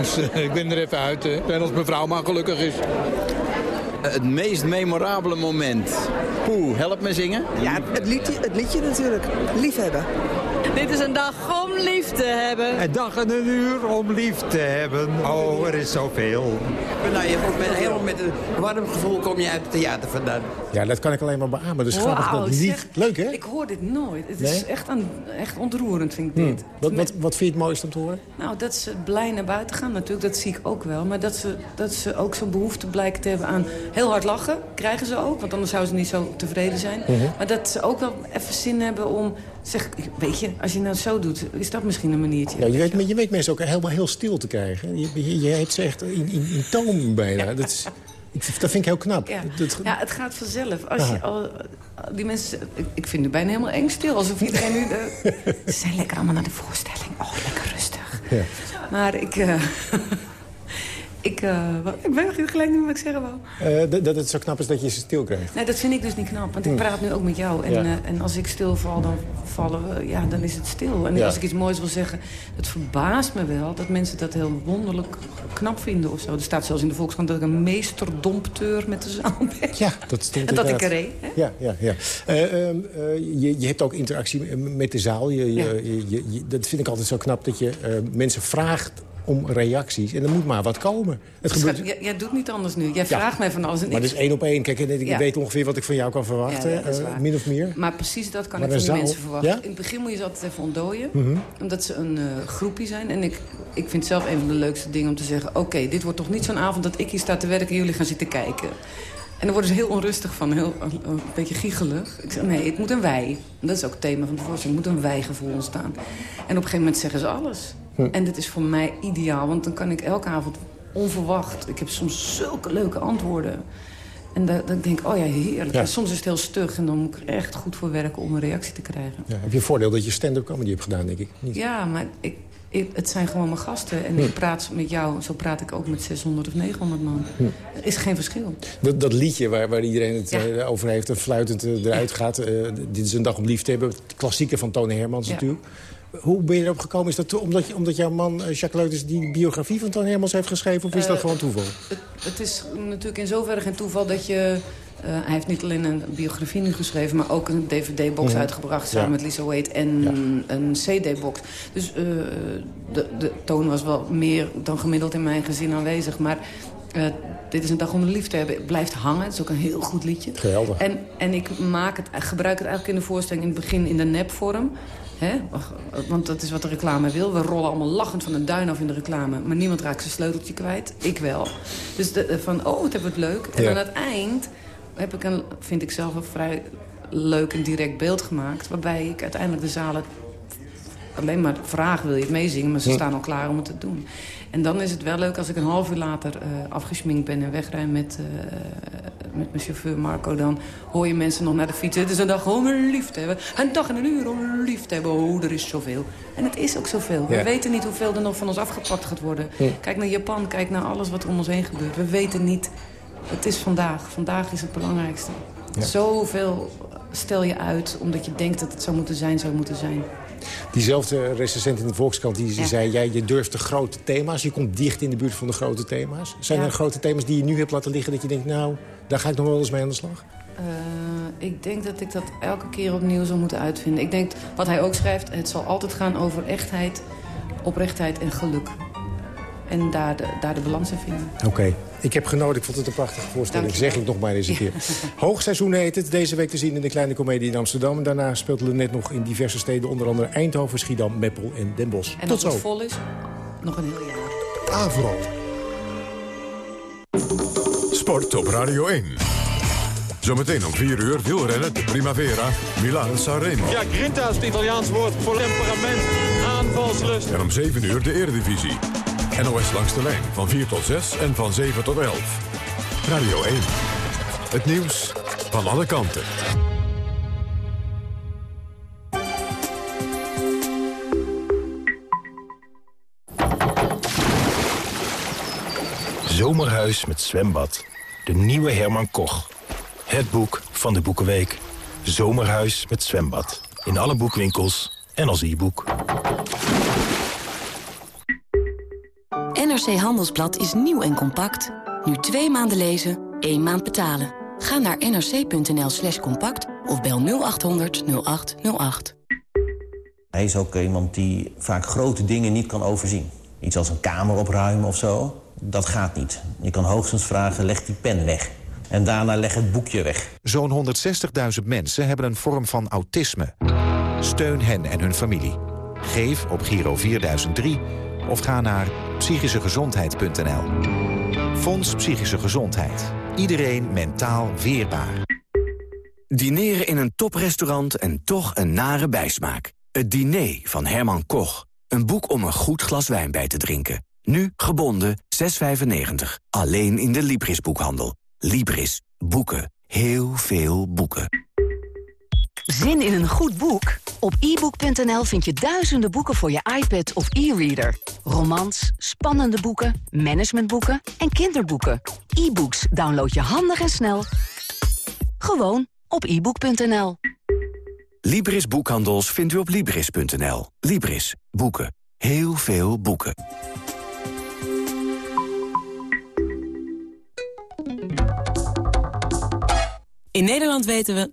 Dus eh, ik ben er even uit. eh. En als mevrouw maar gelukkig is. Het meest memorabele moment. Poeh, help me zingen. Ja, het liedje, het liedje natuurlijk. Liefhebben. Dit is een dag om lief te hebben. Een dag en een uur om lief te hebben. Oh, er is zoveel. Nou, je wordt met, helemaal met een warm gevoel kom je uit het theater vandaan. Ja, dat kan ik alleen maar beamen. Dus Wauw, grappig dat niet. Leuk, hè? Ik hoor dit nooit. Het is echt, een, echt ontroerend, vind ik Hm. dit. Wat, wat, wat vind je het mooiste om te horen? Nou, dat ze blij naar buiten gaan natuurlijk, dat zie ik ook wel. Maar dat ze, dat ze ook zo'n behoefte blijken te hebben aan heel hard lachen. Krijgen ze ook, want anders zouden ze niet zo tevreden zijn. Mhm. Maar dat ze ook wel even zin hebben om... Zeg, weet je, als je nou zo doet, is dat misschien een maniertje. Ja, je, weet, je weet mensen ook helemaal heel stil te krijgen. Je, je, je hebt ze echt in, in, in toon bijna. Dat, is, ik, dat vind ik heel knap. Ja. Dat- ja, het gaat vanzelf. Als je al, die mensen, ik, ik vind het bijna helemaal eng stil. Alsof iedereen nu... De, *laughs* ze zijn lekker allemaal naar de voorstelling. Oh, lekker rustig. Ja. Maar ik... Uh, *laughs* ik, uh, ik weet gelijk niet wat ik zeggen wou. Uh, dat het zo knap is dat je ze stil krijgt? Nee, dat vind ik dus niet knap. Want ik hm. praat nu ook met jou. En, ja. uh, en als ik stil val, dan vallen we, ja, dan is het stil. En ja. als ik iets moois wil zeggen, het verbaast me wel... dat mensen dat heel wonderlijk knap vinden of zo. Er staat zelfs in de Volkskrant dat ik een meesterdompteur met de zaal ben. Ja, dat stond En dat ik er een. Ja, ja, ja. Um, je, je hebt ook interactie met de zaal. Je, je, je, dat vind ik altijd zo knap dat je mensen vraagt om reacties. En er moet maar wat komen. Het gebeurt... jij, doet niet anders nu. Jij vraagt mij van alles. En maar het is één op één. Kijk, ik weet ongeveer wat ik van jou kan verwachten. Uh, min of meer. Maar precies dat kan ik van die mensen verwachten. In het begin moet je ze altijd even ontdooien. Mm -hmm. Omdat ze een uh, groepje zijn. En ik, ik vind zelf een van de leukste dingen om te zeggen... oké, dit wordt toch niet zo'n avond dat ik hier sta te werken... en jullie gaan zitten kijken. En dan worden ze heel onrustig van, heel, een beetje giegelig. Ik zeg, nee, het moet een wij. dat is ook het thema van de voorstelling. Het moet een wij-gevoel ontstaan. En op een gegeven moment zeggen ze alles. Hm. En dit is voor mij ideaal, want dan kan ik elke avond onverwacht... ik heb soms zulke leuke antwoorden... En dan, dan denk ik, oh ja, heerlijk. Soms is het heel stug en dan moet ik er echt goed voor werken om een reactie te krijgen. Ja, heb je voordeel dat je stand-up comedy hebt gedaan, denk ik? Niet. Ja, maar ik, ik, het zijn gewoon mijn gasten. En hm. ik praat met jou, zo praat ik ook met 600 of 900 man. Hm. Er is geen verschil. Dat, dat liedje waar, waar iedereen het eh, over heeft en fluitend uh, eruit gaat... Uh, dit is een dag om lief te hebben. Het klassieke van Tone Hermans natuurlijk. Hoe ben je erop gekomen? Is dat omdat, je, omdat jouw man, Jacques Leuters, die biografie van Tone Hermans heeft geschreven? Of is dat gewoon toeval? Het, het, is natuurlijk in zoverre geen toeval dat je... hij heeft niet alleen een biografie nu geschreven... maar ook een dvd-box mhm. uitgebracht samen met Lisa Wade... en een cd-box. Dus de, de toon was wel meer dan gemiddeld in mijn gezin aanwezig. Maar uh, dit is een dag om de lief te hebben. Het blijft hangen. Het is ook een heel goed liedje. Geweldig. En, en ik maak het, gebruik het eigenlijk in de voorstelling in het begin in de nepvorm. Hè? Want dat is wat de reclame wil. We rollen allemaal lachend van de duin af in de reclame. Maar niemand raakt zijn sleuteltje kwijt. Ik wel. Dus de, van, oh, het hebben we het leuk. En aan het eind heb ik een, vind ik zelf een vrij leuk en direct beeld gemaakt. Waarbij ik uiteindelijk de zalen alleen maar vragen, wil je het meezingen? Maar ze staan al klaar om het te doen. En dan is het wel leuk als ik een half uur later uh, afgesminkt ben en wegrij met, uh, met mijn chauffeur Marco. Dan hoor je mensen nog naar de fiets. Het is een dag om lief te hebben. Een dag en een uur om lief te hebben. Oh, er is zoveel. En het is ook zoveel. We weten niet hoeveel er nog van ons afgepakt gaat worden. Kijk naar Japan, kijk naar alles wat er om ons heen gebeurt. We weten niet. Het is vandaag. Vandaag is het belangrijkste. Zoveel stel je uit omdat je denkt dat het zou moeten zijn, zou moeten zijn. Diezelfde recensent in de Volkskrant die zei... Jij, je durft de grote thema's, je komt dicht in de buurt van de grote thema's. Zijn er grote thema's die je nu hebt laten liggen... dat je denkt, nou, daar ga ik nog wel eens mee aan de slag? Uh, ik denk dat ik dat elke keer opnieuw zou moeten uitvinden. Ik denk, wat hij ook schrijft, het zal altijd gaan over echtheid, oprechtheid en geluk en daar de, daar de balans in vinden. Oké. Ik heb genoten. Ik vond het een prachtige voorstelling. Zeg ik nog maar eens een keer. Hoogseizoen heet het. Deze week te zien in de Kleine Comedie in Amsterdam. En daarna speelt het net nog in diverse steden. Onder andere Eindhoven, Schiedam, Meppel en Den Bosch. En Tot als het vol is, nog een heel jaar. Avro. Sport op Radio 1. Zometeen om 4 uur wielrennen, de Primavera, Milaan Sanremo. Ja, grinta is het Italiaans woord voor temperament, aanvalslust. En om 7 uur de Eredivisie. NOS langs de lijn van 4 tot 6 en van 7 tot 11. Radio 1. Het nieuws van alle kanten. Zomerhuis met zwembad. De nieuwe Herman Koch. Het boek van de Boekenweek. Zomerhuis met zwembad. In alle boekwinkels en als e-boek. NRC Handelsblad is nieuw en compact. Nu twee maanden lezen, één maand betalen. Ga naar nrc.nl slash compact of bel 0800 0808. Hij is ook iemand die vaak grote dingen niet kan overzien. Iets als een kamer opruimen of zo, dat gaat niet. Je kan hoogstens vragen, leg die pen weg. En daarna leg het boekje weg. Zo'n 160.000 mensen hebben een vorm van autisme. Steun hen en hun familie. Geef op Giro 4003 of ga naar psychischegezondheid.nl. Fonds Psychische Gezondheid. Iedereen mentaal weerbaar. Dineren in een toprestaurant en toch een nare bijsmaak. Het diner van Herman Koch. Een boek om een goed glas wijn bij te drinken. Nu gebonden 6,95. Alleen in de Libris-boekhandel. Libris. Boeken. Heel veel boeken. Zin in een goed boek? Op ebook.nl vind je duizenden boeken voor je iPad of e-reader. Romans, spannende boeken, managementboeken en kinderboeken. E-books download je handig en snel. Gewoon op ebook.nl. Libris Boekhandels vindt u op Libris.nl. Libris. Boeken. Heel veel boeken. In Nederland weten we,